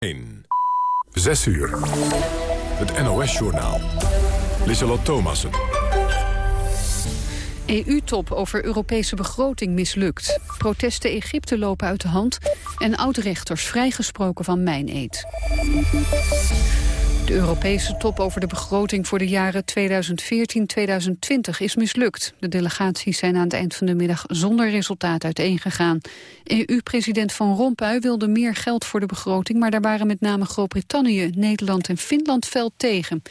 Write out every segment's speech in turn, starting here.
1. 6 uur. Het NOS-journaal. Lissalot Thomassen. EU-top over Europese begroting mislukt. Protesten Egypte lopen uit de hand. En oud-rechters vrijgesproken van mijneed. De Europese top over de begroting voor de jaren 2014-2020 is mislukt. De delegaties zijn aan het eind van de middag zonder resultaat uiteengegaan. EU-president Van Rompuy wilde meer geld voor de begroting... maar daar waren met name Groot-Brittannië, Nederland en Finland fel tegen.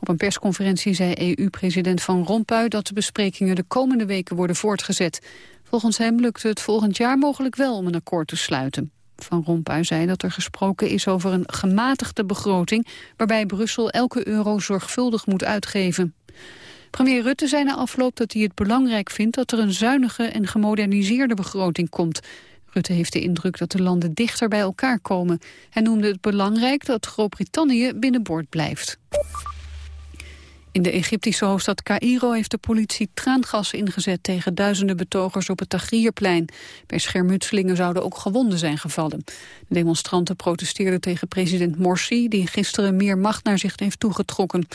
Op een persconferentie zei EU-president Van Rompuy dat de besprekingen de komende weken worden voortgezet. Volgens hem lukt het volgend jaar mogelijk wel om een akkoord te sluiten. Van Rompuy zei dat er gesproken is over een gematigde begroting... waarbij Brussel elke euro zorgvuldig moet uitgeven. Premier Rutte zei na afloop dat hij het belangrijk vindt... dat er een zuinige en gemoderniseerde begroting komt. Rutte heeft de indruk dat de landen dichter bij elkaar komen. Hij noemde het belangrijk dat Groot-Brittannië binnenboord blijft. In de Egyptische hoofdstad Cairo heeft de politie traangas ingezet tegen duizenden betogers op het Tahrirplein. Bij schermutselingen zouden ook gewonden zijn gevallen. De demonstranten protesteerden tegen president Morsi, die gisteren meer macht naar zich heeft toegetrokken.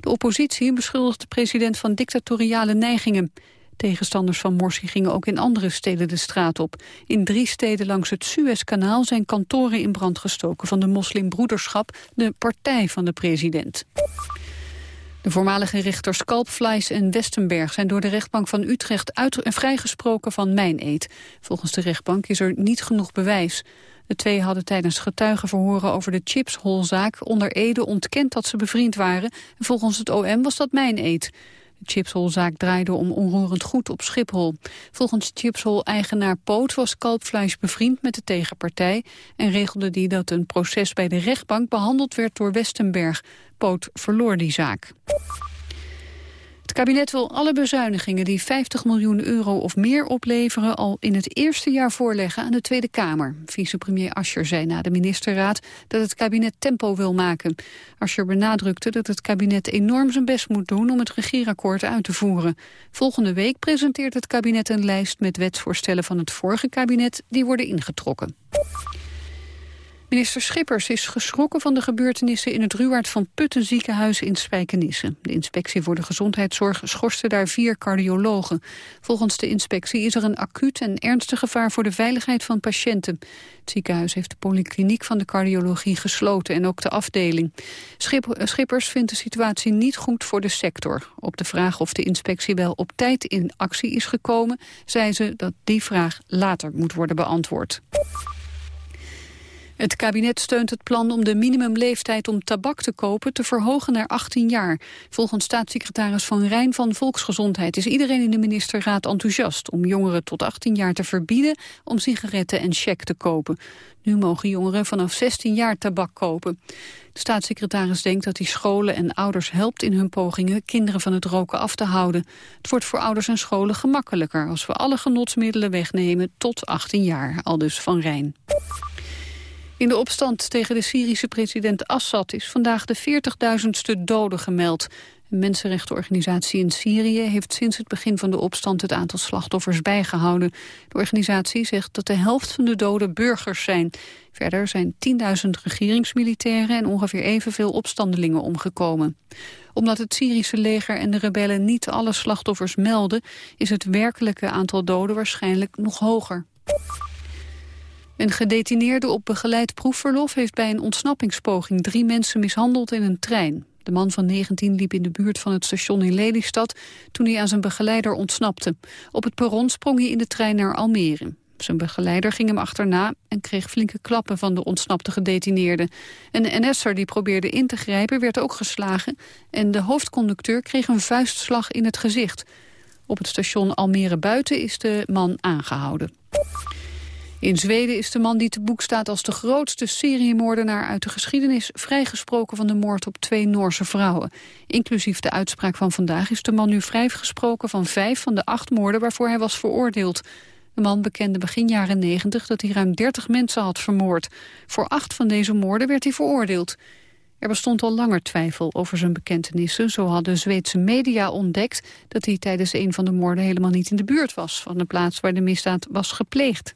De oppositie beschuldigt de president van dictatoriale neigingen. Tegenstanders van Morsi gingen ook in andere steden de straat op. In drie steden langs het Suezkanaal zijn kantoren in brand gestoken van de moslimbroederschap, de partij van de president. De voormalige rechters Kalpfleis en Westenberg zijn door de rechtbank van Utrecht uit vrijgesproken van mijneed. Volgens de rechtbank is er niet genoeg bewijs. De twee hadden tijdens getuigenverhoren over de chipsholzaak onder Ede ontkend dat ze bevriend waren. En volgens het OM was dat mijneed. De chipsholzaak draaide om onroerend goed op Schiphol. Volgens chipshol-eigenaar Poot was Kalpfleisch bevriend met de tegenpartij... en regelde die dat een proces bij de rechtbank behandeld werd door Westenberg. Poot verloor die zaak. Het kabinet wil alle bezuinigingen die 50 miljoen euro of meer opleveren... al in het eerste jaar voorleggen aan de Tweede Kamer. Vicepremier Ascher zei na de ministerraad dat het kabinet tempo wil maken. Ascher benadrukte dat het kabinet enorm zijn best moet doen... om het regeerakkoord uit te voeren. Volgende week presenteert het kabinet een lijst met wetsvoorstellen van het vorige kabinet... die worden ingetrokken. Minister Schippers is geschrokken van de gebeurtenissen in het Ruwaard van Putten ziekenhuis in Spijkenisse. De inspectie voor de gezondheidszorg schorste daar vier cardiologen. Volgens de inspectie is er een acuut en ernstig gevaar voor de veiligheid van patiënten. Het ziekenhuis heeft de polykliniek van de cardiologie gesloten en ook de afdeling. Schippers vindt de situatie niet goed voor de sector. Op de vraag of de inspectie wel op tijd in actie is gekomen, zei ze dat die vraag later moet worden beantwoord. Het kabinet steunt het plan om de minimumleeftijd om tabak te kopen te verhogen naar 18 jaar. Volgens staatssecretaris Van Rijn van Volksgezondheid is iedereen in de ministerraad enthousiast om jongeren tot 18 jaar te verbieden om sigaretten en check te kopen. Nu mogen jongeren vanaf 16 jaar tabak kopen. De staatssecretaris denkt dat hij scholen en ouders helpt in hun pogingen kinderen van het roken af te houden. Het wordt voor ouders en scholen gemakkelijker als we alle genotsmiddelen wegnemen tot 18 jaar, aldus Van Rijn. In de opstand tegen de Syrische president Assad is vandaag de 40.000ste doden gemeld. Een mensenrechtenorganisatie in Syrië heeft sinds het begin van de opstand het aantal slachtoffers bijgehouden. De organisatie zegt dat de helft van de doden burgers zijn. Verder zijn 10.000 regeringsmilitairen en ongeveer evenveel opstandelingen omgekomen. Omdat het Syrische leger en de rebellen niet alle slachtoffers melden, is het werkelijke aantal doden waarschijnlijk nog hoger. Een gedetineerde op begeleid proefverlof heeft bij een ontsnappingspoging drie mensen mishandeld in een trein. De man van 19 liep in de buurt van het station in Lelystad toen hij aan zijn begeleider ontsnapte. Op het perron sprong hij in de trein naar Almere. Zijn begeleider ging hem achterna en kreeg flinke klappen van de ontsnapte gedetineerde. Een NS'er die probeerde in te grijpen werd ook geslagen en de hoofdconducteur kreeg een vuistslag in het gezicht. Op het station Almere Buiten is de man aangehouden. In Zweden is de man die te boek staat als de grootste seriemoordenaar uit de geschiedenis vrijgesproken van de moord op twee Noorse vrouwen. Inclusief de uitspraak van vandaag is de man nu vrijgesproken van vijf van de acht moorden waarvoor hij was veroordeeld. De man bekende begin jaren negentig dat hij ruim 30 mensen had vermoord. Voor acht van deze moorden werd hij veroordeeld. Er bestond al langer twijfel over zijn bekentenissen. Zo hadden Zweedse media ontdekt dat hij tijdens een van de moorden helemaal niet in de buurt was van de plaats waar de misdaad was gepleegd.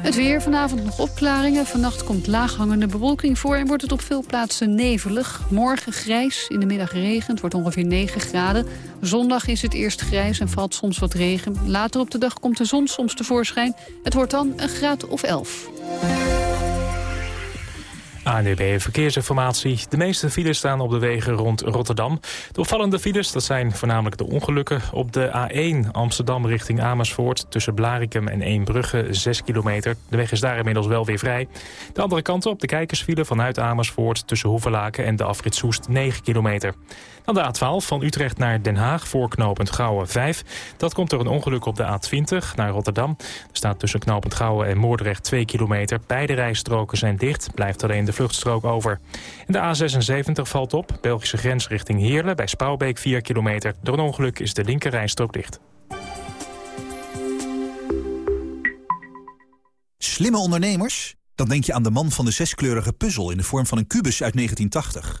Het weer, vanavond nog opklaringen. Vannacht komt laaghangende bewolking voor en wordt het op veel plaatsen nevelig. Morgen grijs, in de middag regent, wordt ongeveer 9 graden. Zondag is het eerst grijs en valt soms wat regen. Later op de dag komt de zon soms tevoorschijn. Het wordt dan een graad of 11. ANDB Verkeersinformatie. De meeste files staan op de wegen rond Rotterdam. De opvallende files dat zijn voornamelijk de ongelukken. Op de A1 Amsterdam richting Amersfoort... tussen Blarikum en Eembrugge 6 kilometer. De weg is daar inmiddels wel weer vrij. De andere kant op de kijkersfile vanuit Amersfoort... tussen Hoevelaken en de afrit Soest 9 kilometer. Dan de A12 van Utrecht naar Den Haag, voorknopend Gouwen 5. Dat komt door een ongeluk op de A20 naar Rotterdam. Er staat tussen knopend Gouwen en Moordrecht 2 kilometer. Beide rijstroken zijn dicht, blijft alleen de vluchtstrook over. En de A76 valt op, Belgische grens richting Heerlen... bij Spouwbeek 4 kilometer. Door een ongeluk is de linker rijstrook dicht. Slimme ondernemers? Dan denk je aan de man van de zeskleurige puzzel in de vorm van een kubus uit 1980.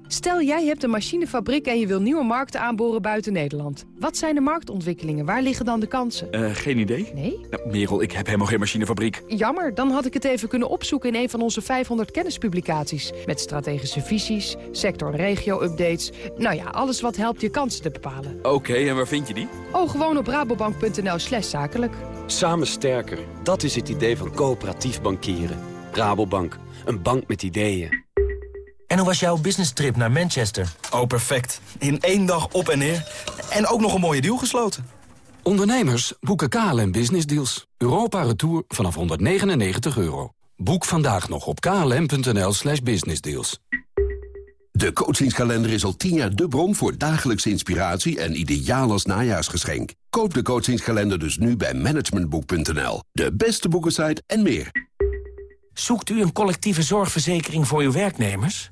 Stel, jij hebt een machinefabriek en je wil nieuwe markten aanboren buiten Nederland. Wat zijn de marktontwikkelingen? Waar liggen dan de kansen? Uh, geen idee. Nee? Nou, Merel, ik heb helemaal geen machinefabriek. Jammer, dan had ik het even kunnen opzoeken in een van onze 500 kennispublicaties. Met strategische visies, sector- en regio-updates. Nou ja, alles wat helpt je kansen te bepalen. Oké, en waar vind je die? Oh, gewoon op rabobank.nl slash zakelijk. Samen sterker, dat is het idee van coöperatief bankieren. Rabobank, een bank met ideeën. En hoe was jouw business trip naar Manchester? Oh, perfect. In één dag op en neer. En ook nog een mooie deal gesloten. Ondernemers boeken KLM Business Deals. Europa Retour vanaf 199 euro. Boek vandaag nog op klm.nl slash businessdeals. De coachingskalender is al tien jaar de bron voor dagelijkse inspiratie en ideaal als najaarsgeschenk. Koop de coachingskalender dus nu bij managementboek.nl. De beste boekensite en meer. Zoekt u een collectieve zorgverzekering voor uw werknemers?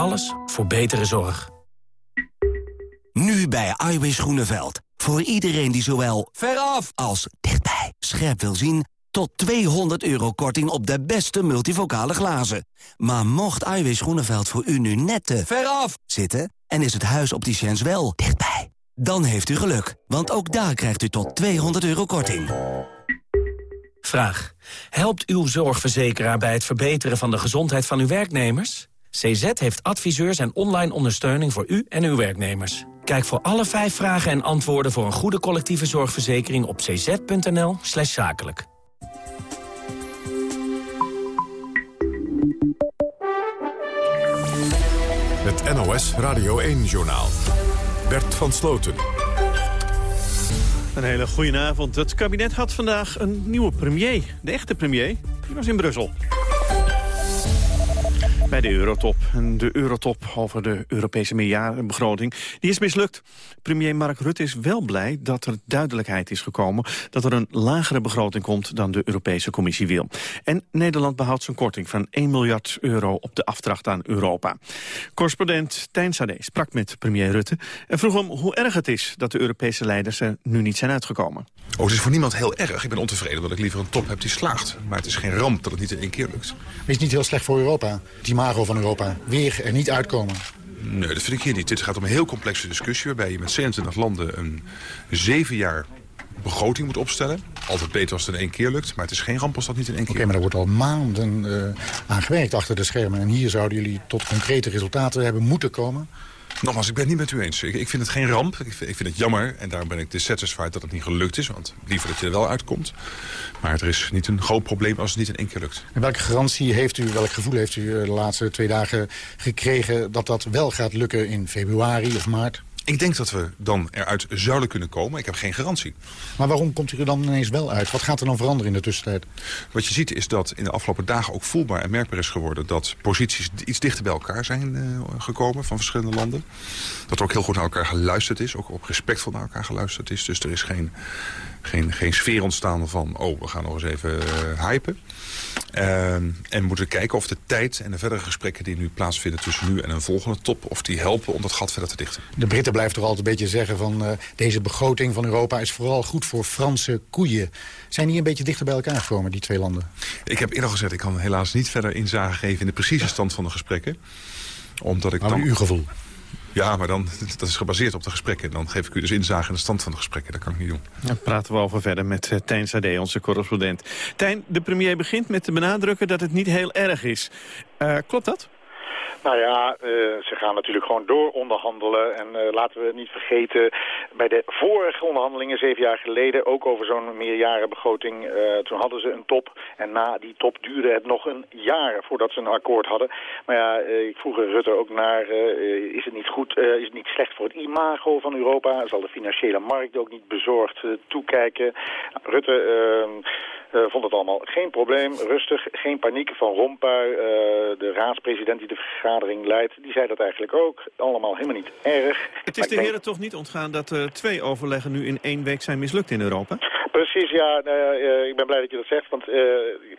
Alles voor betere zorg. Nu bij Iwis Groeneveld. Voor iedereen die zowel veraf als dichtbij scherp wil zien... tot 200 euro korting op de beste multivocale glazen. Maar mocht Iwis Groeneveld voor u nu net te veraf zitten... en is het huis opticiens wel dichtbij... dan heeft u geluk, want ook daar krijgt u tot 200 euro korting. Vraag. Helpt uw zorgverzekeraar bij het verbeteren van de gezondheid van uw werknemers? CZ heeft adviseurs en online ondersteuning voor u en uw werknemers. Kijk voor alle vijf vragen en antwoorden voor een goede collectieve zorgverzekering op cz.nl slash zakelijk. Het NOS Radio 1-journaal. Bert van Sloten. Een hele goede avond. Het kabinet had vandaag een nieuwe premier. De echte premier. Die was in Brussel bij de Eurotop. En de Eurotop over de Europese meerjarenbegroting, die is mislukt. Premier Mark Rutte is wel blij dat er duidelijkheid is gekomen... dat er een lagere begroting komt dan de Europese Commissie wil. En Nederland behoudt zijn korting van 1 miljard euro op de afdracht aan Europa. Correspondent Tijn Sade sprak met premier Rutte... en vroeg hem hoe erg het is dat de Europese leiders er nu niet zijn uitgekomen. Oh, het is voor niemand heel erg. Ik ben ontevreden omdat ik liever een top heb die slaagt. Maar het is geen ramp dat het niet in één keer lukt. Maar is niet heel slecht voor Europa? Het imago van Europa. Weer er niet uitkomen. Nee, dat vind ik hier niet. Dit gaat om een heel complexe discussie... waarbij je met 27 landen een zeven jaar begroting moet opstellen. Altijd beter als het in één keer lukt, maar het is geen ramp als dat niet in één keer Oké, maar er wordt al maanden uh, aan gewerkt achter de schermen. En hier zouden jullie tot concrete resultaten hebben moeten komen. Nogmaals, ik ben het niet met u eens. Ik, ik vind het geen ramp. Ik ik vind, het jammer. En daarom ben ik dissatisfied dat het niet gelukt is. Want liever dat je er wel uitkomt. Maar er is niet een groot probleem als het niet in één keer lukt. En welke garantie heeft u, welk gevoel heeft u de laatste twee dagen gekregen... dat dat wel gaat lukken in februari of maart? Ik denk dat we dan eruit zouden kunnen komen. Ik heb geen garantie. Maar waarom komt u er dan ineens wel uit? Wat gaat er dan veranderen in de tussentijd? Wat je ziet is dat in de afgelopen dagen ook voelbaar en merkbaar is geworden... dat posities iets dichter bij elkaar zijn uh, gekomen van verschillende landen. Dat er ook heel goed naar elkaar geluisterd is. Ook op respectvol naar elkaar geluisterd is. Dus er is geen, geen, geen sfeer ontstaan van... oh, we gaan nog eens even uh, hypen. Uh, en moeten kijken of de tijd en de verdere gesprekken die nu plaatsvinden... tussen nu en een volgende top, of die helpen om dat gat verder te dichten. De Britten blijven toch altijd een beetje zeggen van... Uh, deze begroting van Europa is vooral goed voor Franse koeien. Zijn die een beetje dichter bij elkaar gekomen, die twee landen? Ik heb eerder gezegd, ik kan helaas niet verder inzage geven... in de precieze stand van de gesprekken. Omdat ik maar dan... uw gevoel? Ja, maar dan, dat is gebaseerd op de gesprekken. Dan geef ik u dus inzage in de stand van de gesprekken. Dat kan ik niet doen. Dan praten we over verder met uh, Tijn Sade, onze correspondent. Tijn, de premier begint met te benadrukken dat het niet heel erg is. Uh, klopt dat? Nou ja, uh, ze gaan natuurlijk gewoon door onderhandelen. En uh, laten we niet vergeten, bij de vorige onderhandelingen, zeven jaar geleden, ook over zo'n meerjarenbegroting, uh, toen hadden ze een top. En na die top duurde het nog een jaar voordat ze een akkoord hadden. Maar ja, ik vroeg Rutte ook naar, is het niet goed, is het niet slecht voor het imago van Europa? Zal de financiële markt ook niet bezorgd toekijken? Rutte uh, vond het allemaal geen probleem, rustig, geen paniek. Van Rompuy, uh, de raadspresident die de vergadering leidt, die zei dat eigenlijk ook. Allemaal helemaal niet erg. Het is de denk... heren toch niet ontgaan dat er twee overleggen nu in één week zijn mislukt in Europa? Precies, ja. Uh, ik ben blij dat je dat zegt. Want,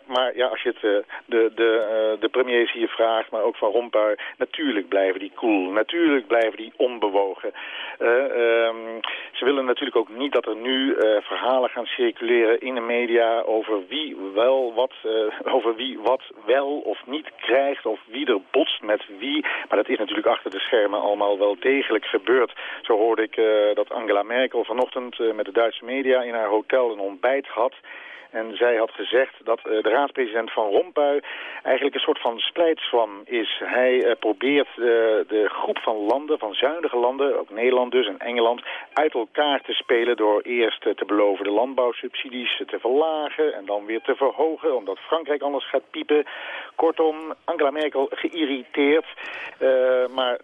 maar ja, als je het, de, de, de premiers hier vraagt, maar ook van Rompuy, natuurlijk blijven die cool. Natuurlijk blijven die onbewogen. Um, ze willen natuurlijk ook niet dat er nu verhalen gaan circuleren in de media over wie wel wat, uh, over wie wat wel of niet krijgt of wie er botst met wie. Maar dat is natuurlijk achter de schermen allemaal wel degelijk gebeurd. Zo hoorde ik uh, dat Angela Merkel vanochtend uh, met de Duitse media in haar hotel een ontbijt had. En zij had gezegd dat uh, de raadspresident Van Rompuy eigenlijk een soort van splijtswam is. Hij uh, probeert uh, de groep van landen, van zuinige landen, ook Nederland dus en Engeland, uit elkaar te spelen door eerst te beloven de landbouwsubsidies te verlagen en dan weer te verhogen, omdat Frankrijk anders gaat piepen. Kortom, Angela Merkel geïrriteerd. maar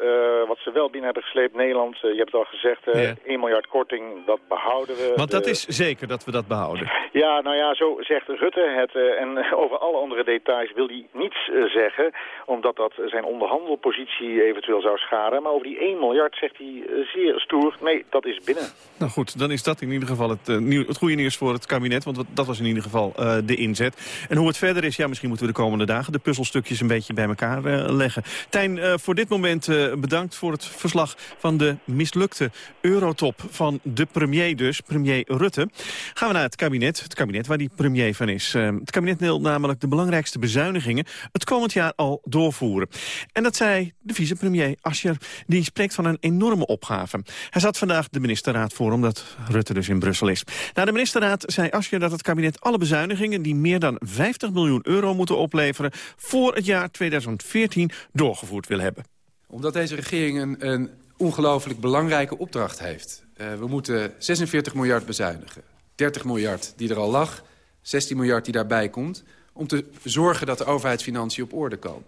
wat ze wel binnen hebben gesleept, Nederland, je hebt het al gezegd, ja. 1 miljard korting, dat behouden we. Want dat is zeker dat we dat behouden. Ja, nou ja, zo zegt Rutte het. Uh, en over alle andere details wil hij niets uh, zeggen. Omdat dat zijn onderhandelpositie eventueel zou schaden. Maar over die 1 miljard zegt hij uh, zeer stoer. Nee, dat is binnen. Nou goed, dan is dat in ieder geval het, het goede nieuws voor het kabinet. Want dat was in ieder geval de inzet. En hoe het verder is, ja, misschien moeten we de komende dagen... de puzzelstukjes een beetje bij elkaar leggen. Tijn, voor dit moment bedankt voor het verslag van de mislukte eurotop van de premier dus, premier Rutte. Gaan we naar het kabinet. Het kabinet waar die premier van is. Uh, het kabinet wil namelijk de belangrijkste bezuinigingen het komend jaar al doorvoeren. En dat zei de vicepremier Ascher, die spreekt van een enorme opgave. Hij zat vandaag de ministerraad voor, omdat Rutte dus in Brussel is. Na de ministerraad zei Ascher dat het kabinet alle bezuinigingen die meer dan 50 miljoen euro moeten opleveren voor het jaar 2014 doorgevoerd wil hebben. Omdat deze regering een, een ongelooflijk belangrijke opdracht heeft. Uh, we moeten 46 miljard bezuinigen. 30 miljard die er al lag, 16 miljard die daarbij komt... om te zorgen dat de overheidsfinanciën op orde komen.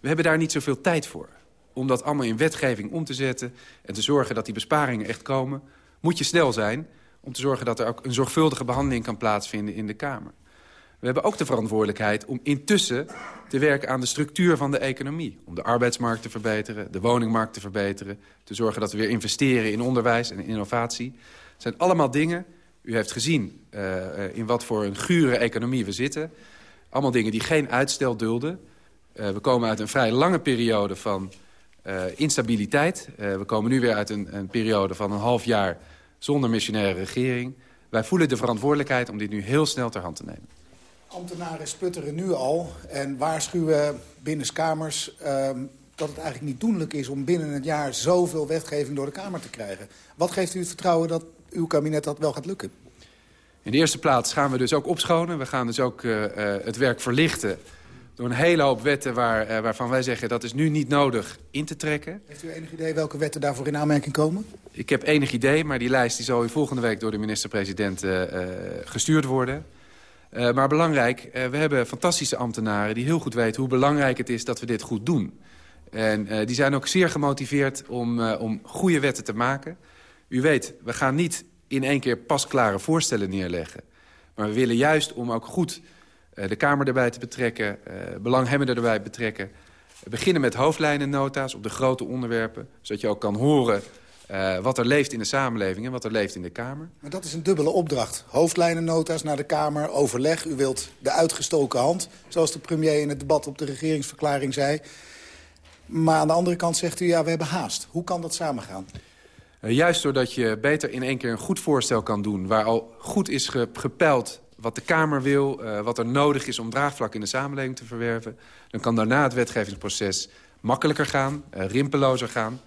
We hebben daar niet zoveel tijd voor. Om dat allemaal in wetgeving om te zetten... en te zorgen dat die besparingen echt komen... moet je snel zijn om te zorgen dat er ook een zorgvuldige behandeling kan plaatsvinden in de Kamer. We hebben ook de verantwoordelijkheid om intussen te werken aan de structuur van de economie. Om de arbeidsmarkt te verbeteren, de woningmarkt te verbeteren... te zorgen dat we weer investeren in onderwijs en innovatie. Het zijn allemaal dingen u heeft gezien uh, in wat voor een gure economie we zitten. Allemaal dingen die geen uitstel dulden. Uh, we komen uit een vrij lange periode van instabiliteit. we komen nu weer uit een, een, periode van een half jaar zonder missionaire regering. Wij voelen de verantwoordelijkheid om dit nu heel snel ter hand te nemen. Ambtenaren sputteren nu al en waarschuwen binnenskamers... Uh, dat het eigenlijk niet doenlijk is om binnen het jaar zoveel wetgeving door de Kamer te krijgen. Wat geeft u het vertrouwen dat uw kabinet dat wel gaat lukken? In de eerste plaats gaan we dus ook opschonen. We gaan dus ook uh, uh, het werk verlichten door een hele hoop wetten waar, uh, waarvan wij zeggen... dat is nu niet nodig in te trekken. Heeft u enig idee welke wetten daarvoor in aanmerking komen? Ik heb enig idee, maar die lijst die zal u volgende week... door de minister-president gestuurd worden. maar belangrijk, we hebben fantastische ambtenaren... die heel goed weten hoe belangrijk het is dat we dit goed doen. En uh, die zijn ook zeer gemotiveerd om, uh, om goede wetten te maken. U weet, we gaan niet in één keer pasklare voorstellen neerleggen. Maar we willen juist om ook goed uh, de Kamer erbij te betrekken... belanghebbenden erbij betrekken... beginnen met hoofdlijnennota's op de grote onderwerpen... zodat je ook kan horen uh, wat er leeft in de samenleving en wat er leeft in de Kamer. Maar dat is een dubbele opdracht. Hoofdlijnennota's naar de Kamer, overleg. U wilt de uitgestoken hand, zoals de premier in het debat op de regeringsverklaring zei. Maar aan de andere kant zegt u, ja, we hebben haast. Hoe kan dat samengaan? Uh, juist doordat je beter in één keer een goed voorstel kan doen... waar al goed is ge gepeld wat de Kamer wil... Uh, wat er nodig is om draagvlak in de samenleving te verwerven... dan kan daarna het wetgevingsproces makkelijker gaan, uh, rimpelozer gaan...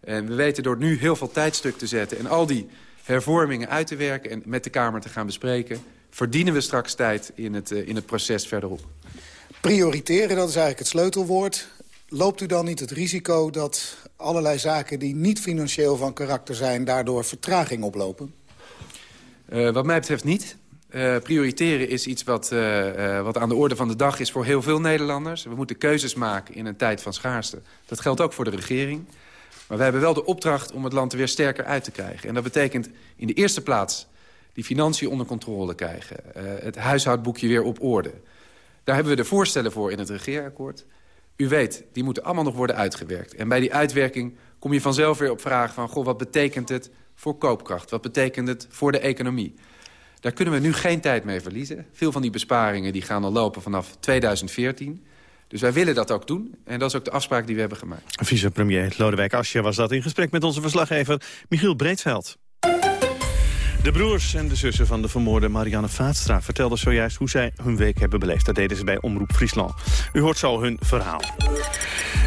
En we weten door nu heel veel tijdstuk te zetten... en al die hervormingen uit te werken en met de Kamer te gaan bespreken... verdienen we straks tijd in het, in het proces verderop. Prioriteren, dat is eigenlijk het sleutelwoord. Loopt u dan niet het risico dat allerlei zaken die niet financieel van karakter zijn... daardoor vertraging oplopen? Uh, wat mij betreft niet. Uh, prioriteren is iets wat, uh, wat aan de orde van de dag is voor heel veel Nederlanders. We moeten keuzes maken in een tijd van schaarste. Dat geldt ook voor de regering. Maar wij hebben wel de opdracht om het land er weer sterker uit te krijgen. En dat betekent in de eerste plaats die financiën onder controle krijgen. Het huishoudboekje weer op orde. Daar hebben we de voorstellen voor in het regeerakkoord. U weet, die moeten allemaal nog worden uitgewerkt. En bij die uitwerking kom je vanzelf weer op vragen van... goh, wat betekent het voor koopkracht? Wat betekent het voor de economie? Daar kunnen we nu geen tijd mee verliezen. Veel van die besparingen die gaan al lopen vanaf 2014... Dus wij willen dat ook doen. En dat is ook de afspraak die we hebben gemaakt. Vicepremier Lodewijk Asscher was dat in gesprek met onze verslaggever Michiel Breedveld. De broers en de zussen van de vermoorde Marianne Vaatstra vertelden zojuist hoe zij hun week hebben beleefd. Dat deden ze bij Omroep Friesland. U hoort zo hun verhaal.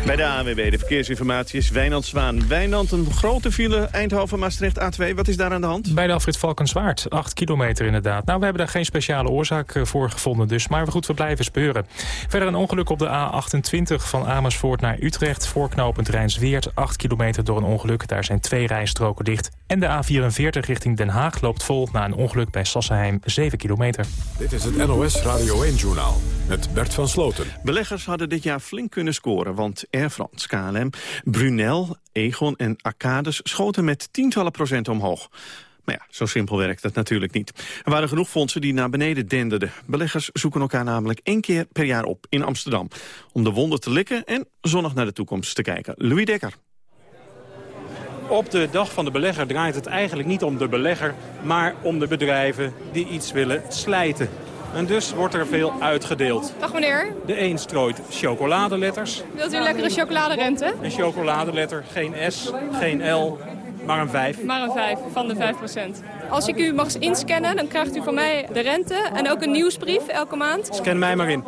Bij de ANWB, de verkeersinformatie is Wijnand Zwaan. Wijnand, een grote file Eindhoven-Maastricht A2. Wat is daar aan de hand? Bij de afrit Valkenswaard, 8 kilometer inderdaad. Nou, we hebben daar geen speciale oorzaak eh, voor gevonden dus. Maar goed, we blijven speuren. Verder een ongeluk op de A28 van Amersfoort naar Utrecht. Voorknopend Rijnsweert, 8 kilometer door een ongeluk. Daar zijn twee rijstroken dicht. En de A44 richting Den Haag loopt vol na een ongeluk bij Sassenheim, 7 kilometer. Dit is het NOS Radio 1-journaal met Bert van Sloten. Beleggers hadden dit jaar flink kunnen scoren, want Air France, KLM, Brunel, Egon en Arcades schoten met tientallen procent omhoog. Maar ja, zo simpel werkt het natuurlijk niet. Er waren genoeg fondsen die naar beneden denderden. Beleggers zoeken elkaar namelijk één keer per jaar op in Amsterdam... om de wonden te likken en zonnig naar de toekomst te kijken. Louis Dekker. Op de dag van de belegger draait het eigenlijk niet om de belegger... maar om de bedrijven die iets willen slijten. En dus wordt er veel uitgedeeld. Dag meneer. De een strooit chocoladeletters. Wilt u een lekkere chocoladerente? Een chocoladeletter, geen S, geen L, maar een 5. Maar een 5, van de 5% Als ik u mag inscannen, dan krijgt u van mij de rente en ook een nieuwsbrief elke maand. Scan mij maar in.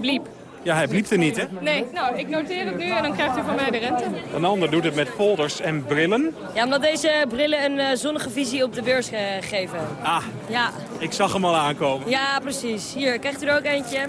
Bliep. Ja, hij bliep er niet, hè? Nee, nou, ik noteer het nu en dan krijgt u van mij de rente. Een ander doet het met folders en brillen. Ja, omdat deze brillen een uh, zonnige visie op de beurs uh, geven. Ah, ja. ik zag hem al aankomen. Ja, precies. Hier, krijgt u er ook eentje.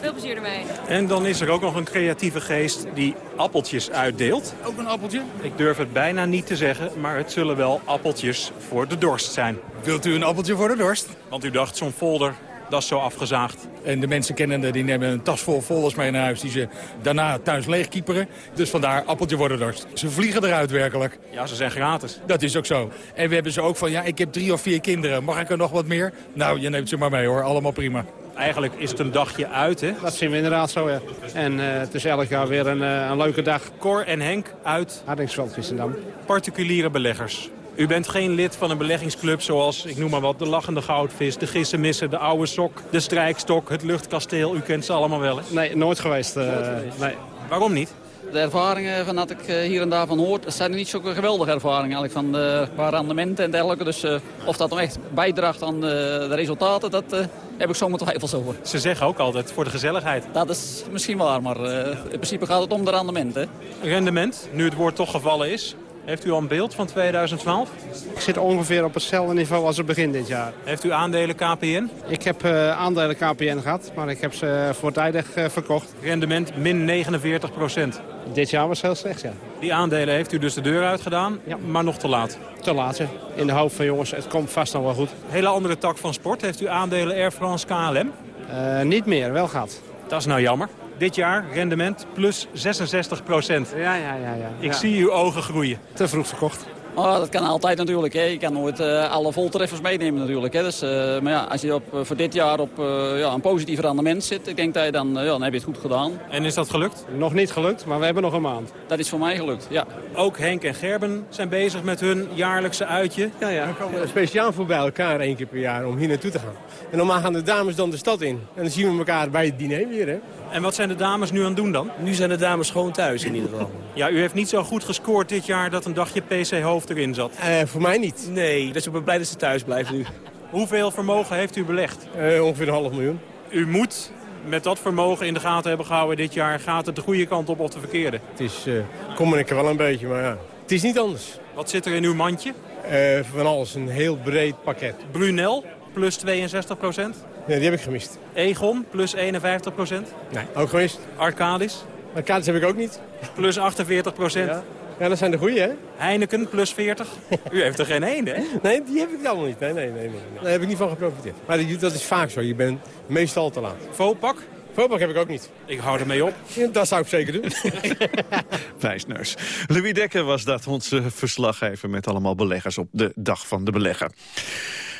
Veel plezier ermee. En dan is er ook nog een creatieve geest die appeltjes uitdeelt. Ook een appeltje? Ik durf het bijna niet te zeggen, maar het zullen wel appeltjes voor de dorst zijn. Wilt u een appeltje voor de dorst? Want u dacht, zo'n folder, dat is zo afgezaagd. En de mensen kennende die nemen een tas vol folders mee naar huis... die ze daarna thuis leegkieperen. Dus vandaar appeltje voor de dorst. Ze vliegen eruit werkelijk. Ja, ze zijn gratis. Dat is ook zo. En we hebben ze ook van, ja, ik heb drie of vier kinderen. Mag ik er nog wat meer? Nou, je neemt ze maar mee hoor. Allemaal prima. Eigenlijk is het een dagje uit, hè? Dat zien we inderdaad zo, ja. En uh, het is elk jaar weer een, uh, een leuke dag. Cor en Henk uit... Hardingsveld, Vissendam. Particuliere beleggers. U bent geen lid van een beleggingsclub zoals, ik noem maar wat, de Lachende Goudvis, de Gissenmissen, de Oude Sok, de Strijkstok, het Luchtkasteel. U kent ze allemaal wel, hè? Nee, nooit geweest. Uh, nee. Waarom niet? De ervaringen van dat ik hier en daar van hoor, zijn niet zo'n geweldige ervaringen eigenlijk van de, qua rendementen en dergelijke. Dus uh, of dat nog echt bijdraagt aan de, de resultaten, dat uh, heb ik zomaar twijfels over. Ze zeggen ook altijd voor de gezelligheid. Dat is misschien waar, maar uh, in principe gaat het om de rendementen. Rendement, nu het woord toch gevallen is. Heeft u al een beeld van 2012? Ik zit ongeveer op hetzelfde niveau als het begin dit jaar. Heeft u aandelen KPN? Ik heb uh, aandelen KPN gehad, maar ik heb ze voortijdig uh, verkocht. Rendement min 49 procent. Dit jaar was heel slecht, ja. Die aandelen heeft u dus de deur uitgedaan, ja. maar nog te laat? Te laat. In de hoop van jongens, het komt vast nog wel goed. Hele andere tak van sport. Heeft u aandelen Air France KLM? Uh, niet meer, wel gehad. Dat is nou jammer. Dit jaar rendement plus 66 procent. Ja, ja, ja. ja. Ik Ja. zie uw ogen groeien. Te vroeg verkocht. Oh, dat kan altijd natuurlijk. Hè. Je kan nooit eh, alle voltreffers meenemen natuurlijk. Hè. Dus, eh, maar ja, als je op, eh, voor dit jaar op eh, ja, een positief rendement zit, ik denk dat je dan, ja, dan heb je het goed gedaan. En is dat gelukt? Nog niet gelukt, maar we hebben nog een maand. Dat is voor mij gelukt, ja. Ook Henk en Gerben zijn bezig met hun jaarlijkse uitje. Ja, ja. We komen speciaal voor bij elkaar één keer per jaar om hier naartoe te gaan. En normaal gaan de dames dan de stad in. En dan zien we elkaar bij het diner weer, hè. En wat zijn de dames nu aan het doen dan? Nu zijn de dames gewoon thuis in ieder geval. Ja, u heeft niet zo goed gescoord dit jaar dat een dagje PC Hoofd erin zat. Eh, voor mij niet. Nee, dus ik ben blij dat ze thuis blijven nu. Hoeveel vermogen heeft u belegd? Eh, ongeveer een half miljoen. U moet met dat vermogen in de gaten hebben gehouden dit jaar. Gaat het de goede kant op of de verkeerde? Het is, eh kom ik er wel een beetje, maar ja. Het is niet anders. Wat zit er in uw mandje? Eh, van alles, een heel breed pakket. Brunel, plus 62 procent. Nee, die heb ik gemist. Egon, plus 51 procent. Nee, ook gemist. Arcadis, Arcades heb ik ook niet. plus 48 procent. Ja. Ja, dat zijn de goeie, hè? Heineken, plus 40. U heeft er geen één, hè? Nee, die heb ik allemaal niet. Nee, nee, nee. nee. Daar heb ik niet van geprofiteerd. Maar dat is vaak zo. Je bent meestal te laat. Vopak? Vopak heb ik ook niet. Ik hou ermee op. Ja, dat zou ik zeker doen. Wijsneus. Louis Dekker was dat, onze verslaggever... met allemaal beleggers op de dag van de belegger.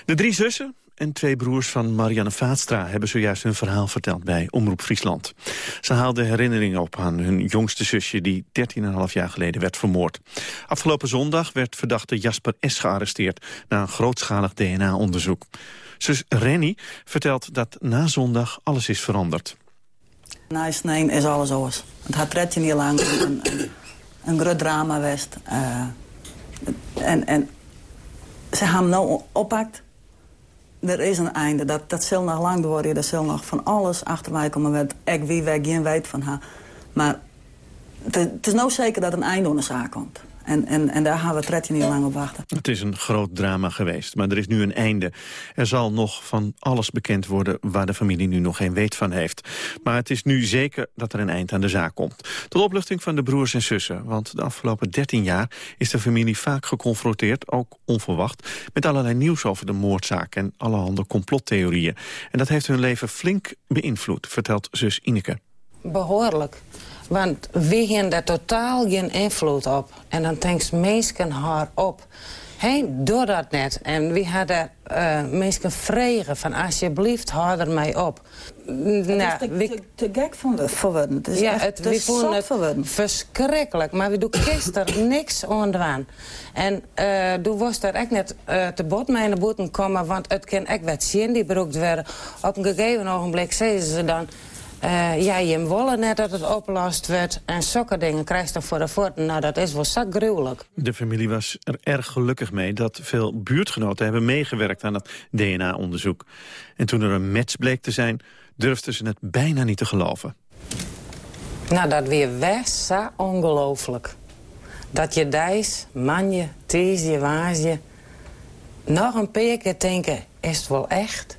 De drie zussen en twee broers van Marianne Vaatstra... hebben zojuist hun verhaal verteld bij Omroep Friesland. Ze haalden herinneringen op aan hun jongste zusje... die 13,5 jaar geleden werd vermoord. Afgelopen zondag werd verdachte Jasper S. gearresteerd... na een grootschalig DNA-onderzoek. Zus Renny vertelt dat na zondag alles is veranderd. Na sneen is alles oors. Het had 13 jaar lang een, een, groot drama geweest. Eh, en, en ze hebben nou oppakt. Er is een einde. Dat, dat zal nog lang doorgaan. Er zal nog van alles achter mij komen. Wat ik wie wij geen weet van haar. Maar het is nou zeker dat een einde aan de zaak komt. En, en, en daar gaan we 13 jaar lang op wachten. Het is een groot drama geweest, maar er is nu een einde. Er zal nog van alles bekend worden waar de familie nu nog geen weet van heeft. Maar het is nu zeker dat er een eind aan de zaak komt. Tot opluchting van de broers en zussen. Want de afgelopen 13 jaar is de familie vaak geconfronteerd, ook onverwacht... met allerlei nieuws over de moordzaak en allerhande complottheorieën. En dat heeft hun leven flink beïnvloed, vertelt zus Ineke. Behoorlijk. Want we hebben daar totaal geen invloed op. En dan denkt mensen haar op. Hé, doe dat net. En we hadden eh mensen vregen van alsjeblieft, hou er mij op. Nou, te, te, te gek van. Het is ja, echt het, we zot het verschrikkelijk. Maar we doen gisteren niks aan En eh toen was daar echt net eh, te bot mee naar boeten komen. Want het kan echt wat zien die beroekt werden. Op een gegeven ogenblik zeiden ze dan... eh, ja, je willen net dat het opgelost werd. En zulke dingen krijg je dan voor de voeten. Nou, dat is wel zo gruwelijk. De familie was er erg gelukkig mee dat veel buurtgenoten hebben meegewerkt aan het DNA-onderzoek. En toen er een match bleek te zijn, durfden ze het bijna niet te geloven. Nou, dat weer was zo ongelooflijk. Dat je dijs, manje, tiesje, waasje... nog een paar keer denken, is het wel echt?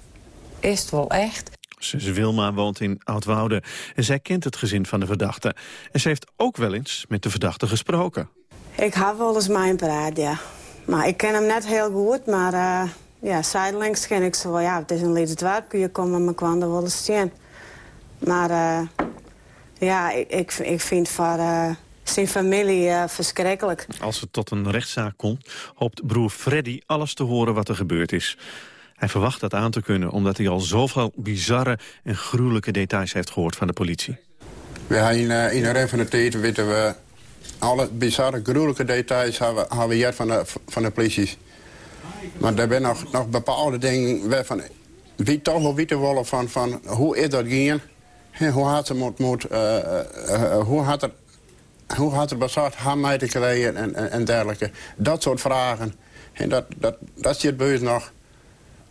Is het wel echt? Zus Wilma woont in Oudwoude en zij kent het gezin van de verdachte. En ze heeft ook wel eens met de verdachte gesproken. Ik heb wel eens mijn praat, ja. Maar ik ken hem net heel goed, maar eh, ja, zijdelings ken ik ze wel. Ja, het is een lied werk, je komt me kwam er wel eens zien. Maar eh, ja, ik, ik, ik vind eh, zijn familie verschrikkelijk. Als het tot een rechtszaak komt, hoopt broer Freddy alles te horen wat er gebeurd is. Hij verwacht dat aan te kunnen, omdat hij al zoveel bizarre en gruwelijke details heeft gehoord van de politie. We hebben in de rest tijd weten we alle bizarre, gruwelijke details hebben, hebben we van de, van de politie. Maar er zijn nog, nog bepaalde dingen waarvan wie toch wel weten willen van, van hoe is dat gaan. En hoe had ze moet, moet uh, uh, hoe had er hoe had er bezorgd haar mee te krijgen en, en, en dergelijke. Dat soort vragen. En dat, dat, dat zit bij ons nog.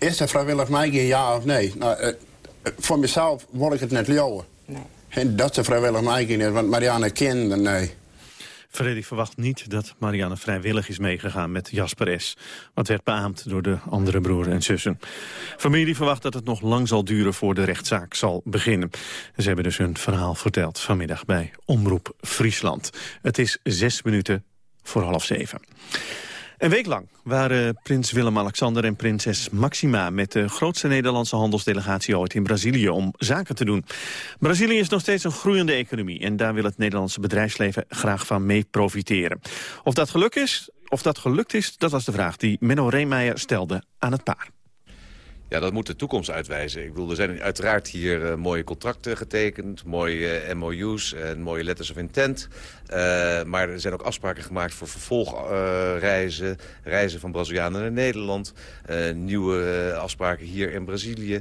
Is er vrijwillig geen ja of nee? Nou, uh, voor mezelf wil ik het net leeuwen. Nee. En dat ze vrijwillig geen is, want Marianne kende, nee. Freddy verwacht niet dat Marianne vrijwillig is meegegaan met Jasper S. Wat werd beaamd door de andere broer en zussen. Familie verwacht dat het nog lang zal duren voor de rechtszaak zal beginnen. Ze hebben dus hun verhaal verteld vanmiddag bij Omroep Friesland. Het is zes minuten voor half zeven. Een week lang waren prins Willem-Alexander en prinses Maxima... met de grootste Nederlandse handelsdelegatie ooit in Brazilië om zaken te doen. Brazilië is nog steeds een groeiende economie... en daar wil het Nederlandse bedrijfsleven graag van mee profiteren. Of dat geluk is, of dat gelukt is, dat was de vraag die Menno Reemeijer stelde aan het paar. Ja, dat moet de toekomst uitwijzen. Ik bedoel, er zijn uiteraard hier uh, mooie contracten getekend, mooie uh, MOU's en mooie letters of intent. Uh, maar er zijn ook afspraken gemaakt voor vervolgreizen, reizen van Brazilianen naar Nederland, nieuwe afspraken hier in Brazilië.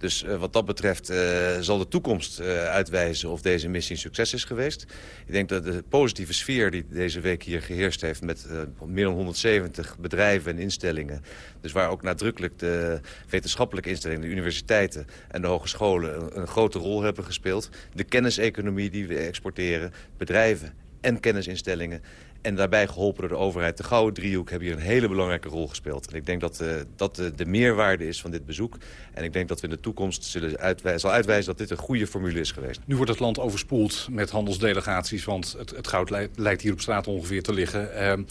Dus uh, wat dat betreft uh, zal de toekomst uh, uitwijzen of deze missie een succes is geweest. Ik denk dat de positieve sfeer die deze week hier geheerst heeft... met meer dan 170 bedrijven en instellingen... dus waar ook nadrukkelijk de wetenschappelijke instellingen, de universiteiten... en de hogescholen een, een grote rol hebben gespeeld. De kenniseconomie die we exporteren, bedrijven en kennisinstellingen en daarbij geholpen door de overheid. De Gouden Driehoek hebben hier een hele belangrijke rol gespeeld. En ik denk dat uh, dat de, de, meerwaarde is van dit bezoek. En ik denk dat we in de toekomst zullen uitwijzen, zal uitwijzen dat dit een goede formule is geweest. Nu wordt het land overspoeld met handelsdelegaties, want het, goud lijkt hier op straat ongeveer te liggen. Uh,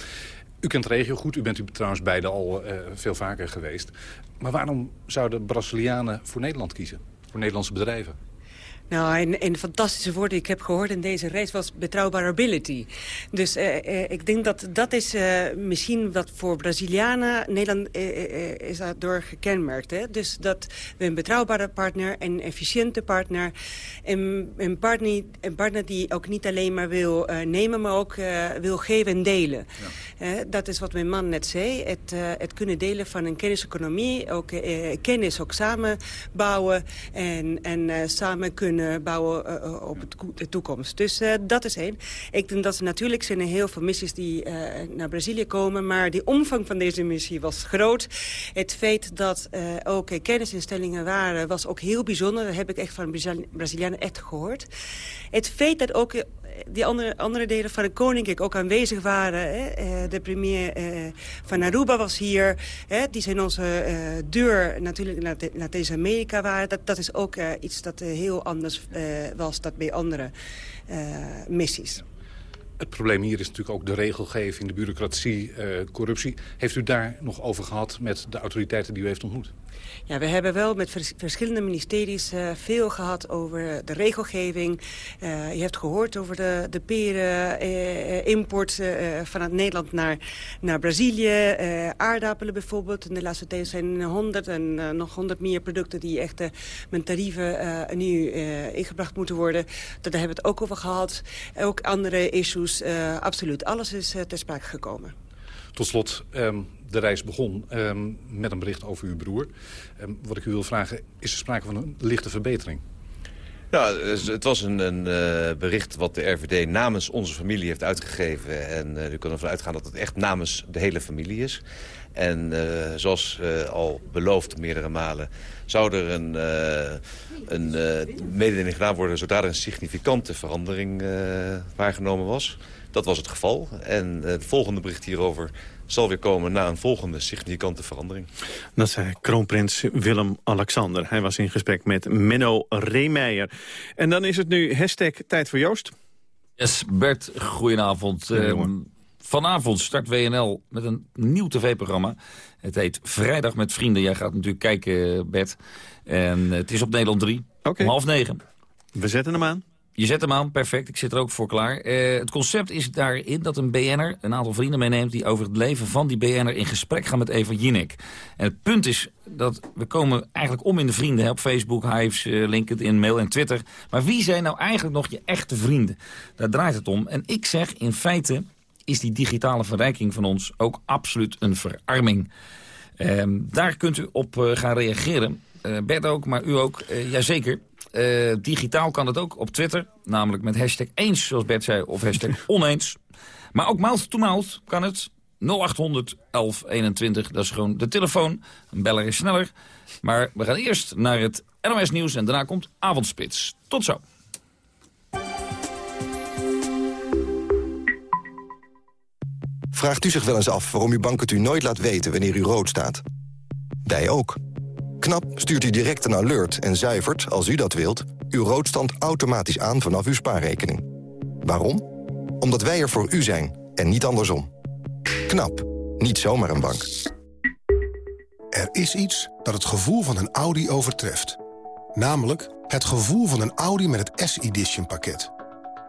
u kent de regio goed, u bent u trouwens beide al uh, veel vaker geweest. Maar waarom zouden Brazilianen voor Nederland kiezen? Voor Nederlandse bedrijven? Nou, een, een fantastische woord die ik heb gehoord in deze reis was betrouwbaarability. Dus uh, uh, ik denk dat dat is uh, misschien wat voor Brazilianen Nederland is daardoor gekenmerkt. Hè? Dus dat we een betrouwbare partner, een efficiënte partner... en een partner, een partner die ook niet alleen maar wil nemen, maar ook wil geven en delen. Ja. dat is wat mijn man net zei. Het, het kunnen delen van een kenniseconomie, ook kennis ook samen bouwen en, en samen kunnen bouwen eh, eh, op de toekomst. Dus dat is één. Ik denk dat er natuurlijk zijn er heel veel missies die naar Brazilië komen. Maar de omvang van deze missie was groot. Het feit dat ook kennisinstellingen waren, was ook heel bijzonder. Dat heb ik echt van Brazilianen echt gehoord. Het feit dat ook die andere, andere delen van de koninkrijk ook aanwezig waren. Hè. De premier van Aruba was hier. Hè. Die zijn onze deur natuurlijk naar Latijns-Amerika waren. Dat, dat is ook iets dat heel anders was dat bij andere missies. Het probleem hier is natuurlijk ook de regelgeving, de bureaucratie, corruptie. Heeft u daar nog over gehad met de autoriteiten die u heeft ontmoet? Ja, we hebben wel met vers verschillende ministeries uh, veel gehad over de regelgeving. Uh, je hebt gehoord over de, de peren-import uh, vanuit Nederland naar, naar Brazilië. aardappelen bijvoorbeeld. In de laatste tijd zijn 100 en nog 100 meer producten die echt met tarieven nu ingebracht moeten worden. Daar hebben we het ook over gehad. Ook andere issues. absoluut, alles is ter sprake gekomen. Tot slot, um, de reis begon um, met een bericht over uw broer. Um, wat ik u wil vragen, is er sprake van een lichte verbetering? Ja, het was een, een uh, bericht wat de RVD namens onze familie heeft uitgegeven. En uh, u kan ervan uitgaan dat het echt namens de hele familie is. En uh, zoals al beloofd meerdere malen... zou er een, een mededeling gedaan worden... zodra er een significante verandering waargenomen was. Dat was het geval. En het volgende bericht hierover zal weer komen na een volgende significante verandering. Dat zei kroonprins Willem-Alexander. Hij was in gesprek met Menno Reemeijer. En dan is het nu hashtag Tijd voor Joost. Yes, Bert, goedenavond. Ja, uh, vanavond start WNL met een nieuw tv-programma. Het heet Vrijdag met Vrienden. Jij gaat natuurlijk kijken, Bert. En het is op Nederland 3, okay. om half negen. We zetten hem aan. Je zet hem aan, perfect. Ik zit er ook voor klaar. Uh, het concept is daarin dat een BN'er een aantal vrienden meeneemt... die over het leven van die BN'er in gesprek gaan met Eva Jinek. En het punt is dat we komen eigenlijk om in de vrienden... Hè, op Facebook, Hives, uh, LinkedIn, Mail en Twitter. Maar wie zijn nou eigenlijk nog je echte vrienden? Daar draait het om. En ik zeg, in feite is die digitale verrijking van ons ook absoluut een verarming. Uh, daar kunt u op uh, gaan reageren. Bert ook, maar u ook. jazeker. Uh, digitaal kan het ook op Twitter. Namelijk met hashtag eens, zoals Bert zei, of hashtag oneens. Maar ook mouth to mouth kan het. 0800 1121, dat is gewoon de telefoon. Een beller is sneller. Maar we gaan eerst naar het NOS Nieuws en daarna komt Avondspits. Tot zo. Vraagt u zich wel eens af waarom uw bank het u nooit laat weten wanneer u rood staat? Wij ook. KNAP stuurt u direct een alert en zuivert, als u dat wilt... uw roodstand automatisch aan vanaf uw spaarrekening. Waarom? Omdat wij er voor u zijn en niet andersom. KNAP. Niet zomaar een bank. Er is iets dat het gevoel van een Audi overtreft. Namelijk het gevoel van een Audi met het S-Edition pakket.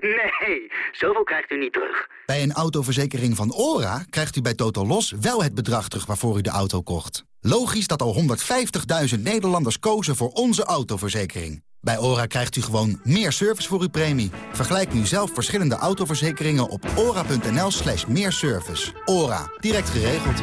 Nee, zoveel krijgt u niet terug. Bij een autoverzekering van ORA krijgt u bij Total Los wel het bedrag terug waarvoor u de auto kocht. Logisch dat al 150.000 Nederlanders kozen voor onze autoverzekering. Bij ORA krijgt u gewoon meer service voor uw premie. Vergelijk nu zelf verschillende autoverzekeringen op ora.nl slash meer service. ORA, direct geregeld.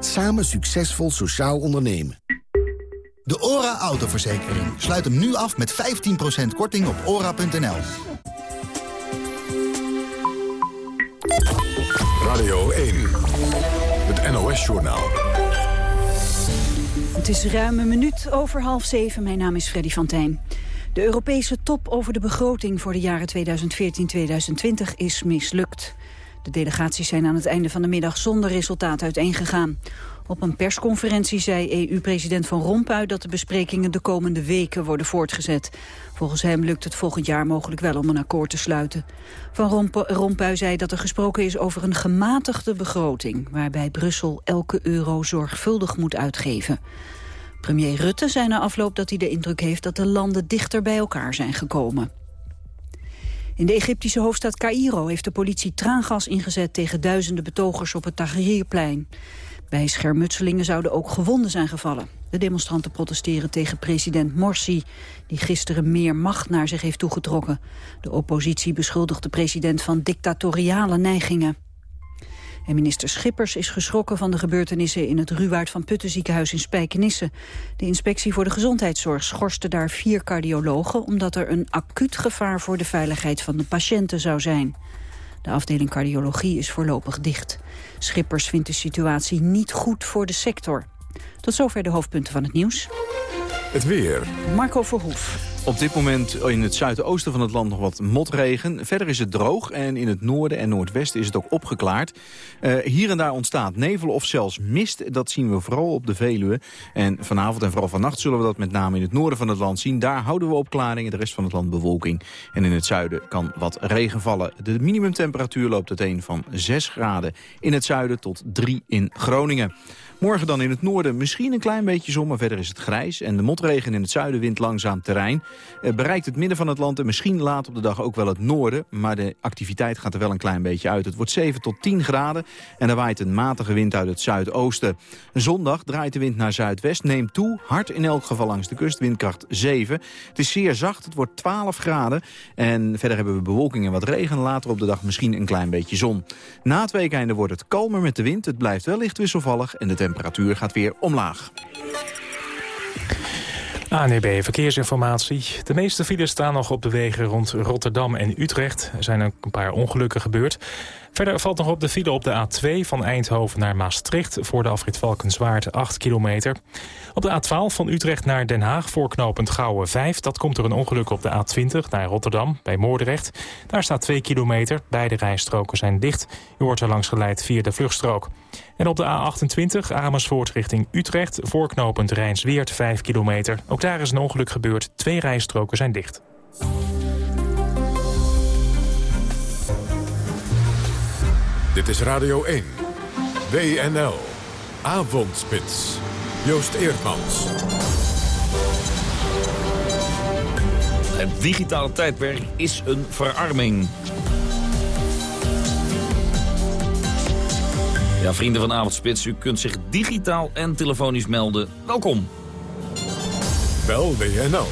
Samen succesvol sociaal ondernemen. De ORA autoverzekering. Sluit hem nu af met 15% korting op ora.nl. Radio 1. Het NOS-journaal. Het is ruim een minuut over half zeven. Mijn naam is Freddy van Tijn. De Europese top over de begroting voor de jaren 2014-2020 is mislukt. De delegaties zijn aan het einde van de middag zonder resultaat uiteengegaan. Op een persconferentie zei EU-president Van Rompuy dat de besprekingen de komende weken worden voortgezet. Volgens hem lukt het volgend jaar mogelijk wel om een akkoord te sluiten. Van Rompuy zei dat er gesproken is over een gematigde begroting... waarbij Brussel elke euro zorgvuldig moet uitgeven. Premier Rutte zei na afloop dat hij de indruk heeft dat de landen dichter bij elkaar zijn gekomen. In de Egyptische hoofdstad Cairo heeft de politie traangas ingezet tegen duizenden betogers op het Tahrirplein. Bij schermutselingen zouden ook gewonden zijn gevallen. De demonstranten protesteren tegen president Morsi, die gisteren meer macht naar zich heeft toegetrokken. De oppositie beschuldigt de president van dictatoriale neigingen. En minister Schippers is geschrokken van de gebeurtenissen in het Ruwaard van Putten ziekenhuis in Spijkenisse. De inspectie voor de gezondheidszorg schorste daar vier cardiologen omdat er een acuut gevaar voor de veiligheid van de patiënten zou zijn. De afdeling cardiologie is voorlopig dicht. Schippers vindt de situatie niet goed voor de sector. Tot zover de hoofdpunten van het nieuws. Het weer. Marco Verhoef. Op dit moment in het zuidoosten van het land nog wat motregen. Verder is het droog en in het noorden en noordwesten is het ook opgeklaard. Uh, hier en daar ontstaat nevel of zelfs mist. Dat zien we vooral op de Veluwe. En vanavond en vooral vannacht zullen we dat met name in het noorden van het land zien. Daar houden we opklaringen, de rest van het land bewolking. En in het zuiden kan wat regen vallen. De minimumtemperatuur loopt uiteen van 6 graden in het zuiden tot 3 in Groningen. Morgen dan in het noorden misschien een klein beetje zon, maar verder is het grijs. En de motregen in het zuiden wint langzaam terrein. Het bereikt het midden van het land en misschien laat op de dag ook wel het noorden. Maar de activiteit gaat er wel een klein beetje uit. Het wordt 7 tot 10 graden en er waait een matige wind uit het zuidoosten. Zondag draait de wind naar zuidwest, neemt toe. Hard in elk geval langs de kust, windkracht 7. Het is zeer zacht, het wordt 12 graden. En verder hebben we bewolking en wat regen. Later op de dag misschien een klein beetje zon. Na het weekende wordt het kalmer met de wind. Het blijft wel licht wisselvallig en de temperatuur gaat weer omlaag. ANEB Verkeersinformatie. De meeste files staan nog op de wegen rond Rotterdam en Utrecht. Er zijn een paar ongelukken gebeurd. Verder valt nog op de file op de A2 van Eindhoven naar Maastricht... voor de afrit Valkenswaard 8 kilometer. Op de A12 van Utrecht naar Den Haag voor knooppunt Gouwen 5. Dat komt door een ongeluk op de A20 naar Rotterdam bij Moordrecht. Daar staat 2 kilometer. Beide rijstroken zijn dicht. U wordt er langs geleid via de vluchtstrook. En op de A28 Amersfoort richting Utrecht voor knooppunt Rijnsweert 5 kilometer. Ook daar is een ongeluk gebeurd. Twee rijstroken zijn dicht. Dit is Radio 1. WNL. Avondspits. Joost Eerdmans. Het digitale tijdperk is een verarming. Ja, vrienden van Avondspits, u kunt zich digitaal en telefonisch melden. Welkom. Bel WNL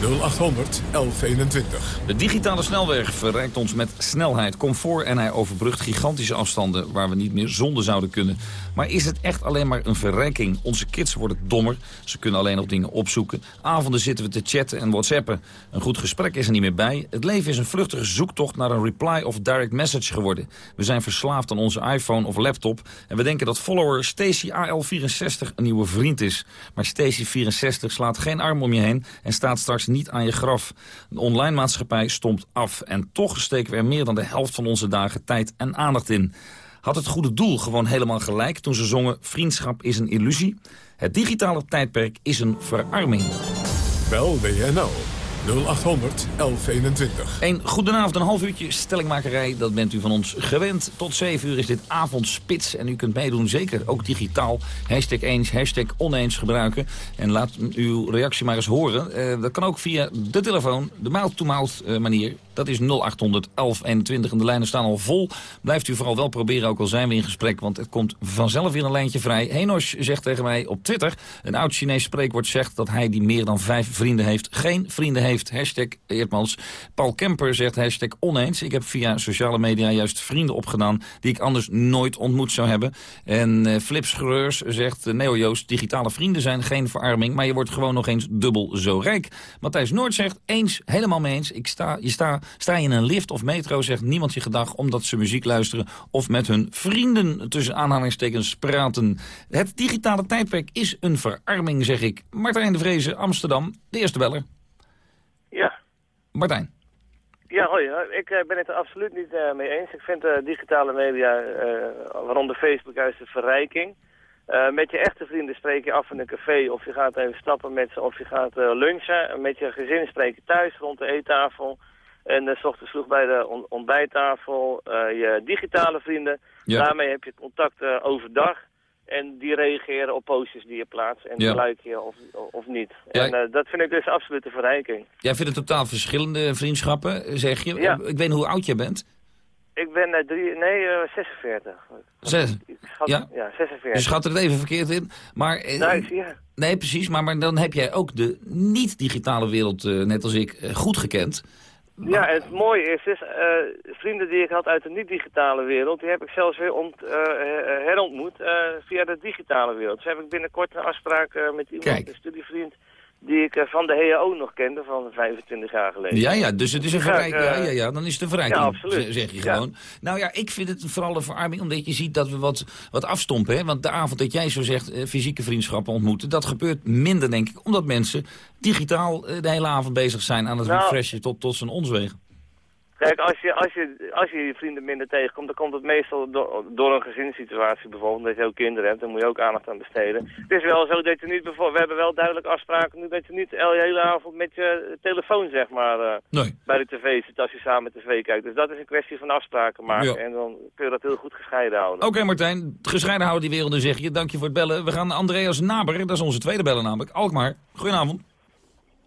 0800 1121. De digitale snelweg verrijkt ons met snelheid, comfort... en hij overbrugt gigantische afstanden waar we niet meer zonder zouden kunnen. Maar is het echt alleen maar een verrijking? Onze kids worden dommer, ze kunnen alleen nog dingen opzoeken. Avonden zitten we te chatten en whatsappen. Een goed gesprek is er niet meer bij. Het leven is een vluchtige zoektocht naar een reply of direct message geworden. We zijn verslaafd aan onze iPhone of laptop... en we denken dat follower Stacy AL64 een nieuwe vriend is. Maar Stacy64 slaat geen arm om je heen en staat straks niet aan je graf. De online maatschappij stomt af. En toch steken we er meer dan de helft van onze dagen tijd en aandacht in. Had het goede doel gewoon helemaal gelijk toen ze zongen... vriendschap is een illusie? Het digitale tijdperk is een verarming. Bel WNL 0800 1121. Een goedenavond, een half uurtje stellingmakerij. Dat bent u van ons gewend. Tot 7 uur is dit avondspits. En u kunt meedoen, zeker ook digitaal. Hashtag eens, hashtag oneens gebruiken. En laat uw reactie maar eens horen. Uh, dat kan ook via de telefoon, de mouth-to-mouth -mouth, uh, manier. Dat is 0800 1121 en de lijnen staan al vol. Blijft u vooral wel proberen, ook al zijn we in gesprek... want het komt vanzelf weer een lijntje vrij. Henosh zegt tegen mij op Twitter... een oud Chinees spreekwoord zegt dat hij die meer dan vijf vrienden heeft... geen vrienden heeft. Hashtag Eertmans. Paul Kemper zegt hashtag oneens. Ik heb via sociale media juist vrienden opgedaan... die ik anders nooit ontmoet zou hebben. En uh, Flip Schreurs zegt... Uh, Neo Joost, digitale vrienden zijn geen verarming... maar je wordt gewoon nog eens dubbel zo rijk. Matthijs Noord zegt eens, helemaal mee eens. Ik sta, je sta Sta je in een lift of metro, zegt niemand je gedag omdat ze muziek luisteren... of met hun vrienden tussen aanhalingstekens praten. Het digitale tijdperk is een verarming, zeg ik. Martijn de Vreese, Amsterdam, de eerste beller. Ja. Martijn. Ja, hoi. Ik uh, ben het er absoluut niet uh, mee eens. Ik vind uh, digitale media, waaronder Facebook, juist een verrijking. met je echte vrienden spreek je af in een café of je gaat even stappen met ze of je gaat lunchen. Met je gezin spreek je thuis rond de eettafel. En uh, s ochtends vroeg bij de on ontbijttafel uh, je digitale vrienden. Ja. Daarmee heb je contact uh, overdag. En die reageren op postjes die je plaatst. En ja. like je of, of niet. Ja. En dat vind ik dus absoluut een verrijking. Jij vindt het totaal verschillende vriendschappen, zeg je. Ja. Ik weet niet hoe oud je bent. Ik ben drie, nee, 46. Zes? Schat, ja? ja, 46. Je schat er het even verkeerd in. Maar, nice, ja. Nee, precies. Maar, maar dan heb jij ook de niet-digitale wereld, net als ik, goed gekend. Ja, en het mooie is, is uh, vrienden die ik had uit de niet-digitale wereld, die heb ik zelfs weer ont, uh, herontmoet uh, via de digitale wereld. Dus heb ik binnenkort een afspraak met iemand, Kijk. een studievriend, die ik van de HEO nog kende van 25 jaar geleden. Ja, ja, dus het is een verrijking. Ja, ja, ja, dan is het een verrijking, ja, zeg je gewoon. Ja. Nou ja, ik vind het vooral een verarming, omdat je ziet dat we wat, wat afstompen. Hè? Want de avond dat jij zo zegt, eh, fysieke vriendschappen ontmoeten, dat gebeurt minder, denk ik, omdat mensen digitaal eh, de hele avond bezig zijn aan het Nou. refreshen tot, tot zijn onswegen. Kijk, als je, als, je, als je je vrienden minder tegenkomt, dan komt het meestal door, door een gezinssituatie bijvoorbeeld. Dat je ook kinderen hebt, dan moet je ook aandacht aan besteden. Het is wel zo dat je niet bijvoorbeeld, we hebben wel duidelijk afspraken nu dat je niet de hele avond met je telefoon zeg maar uh, nee. bij de tv zit als je samen tv kijkt. Dus dat is een kwestie van afspraken maken Ja. en dan kun je dat heel goed gescheiden houden. Oké Martijn, gescheiden houden die werelden zeg je. Dank je voor het bellen. We gaan Andreas Naber, dat is onze tweede beller namelijk. Alkmaar, goedenavond.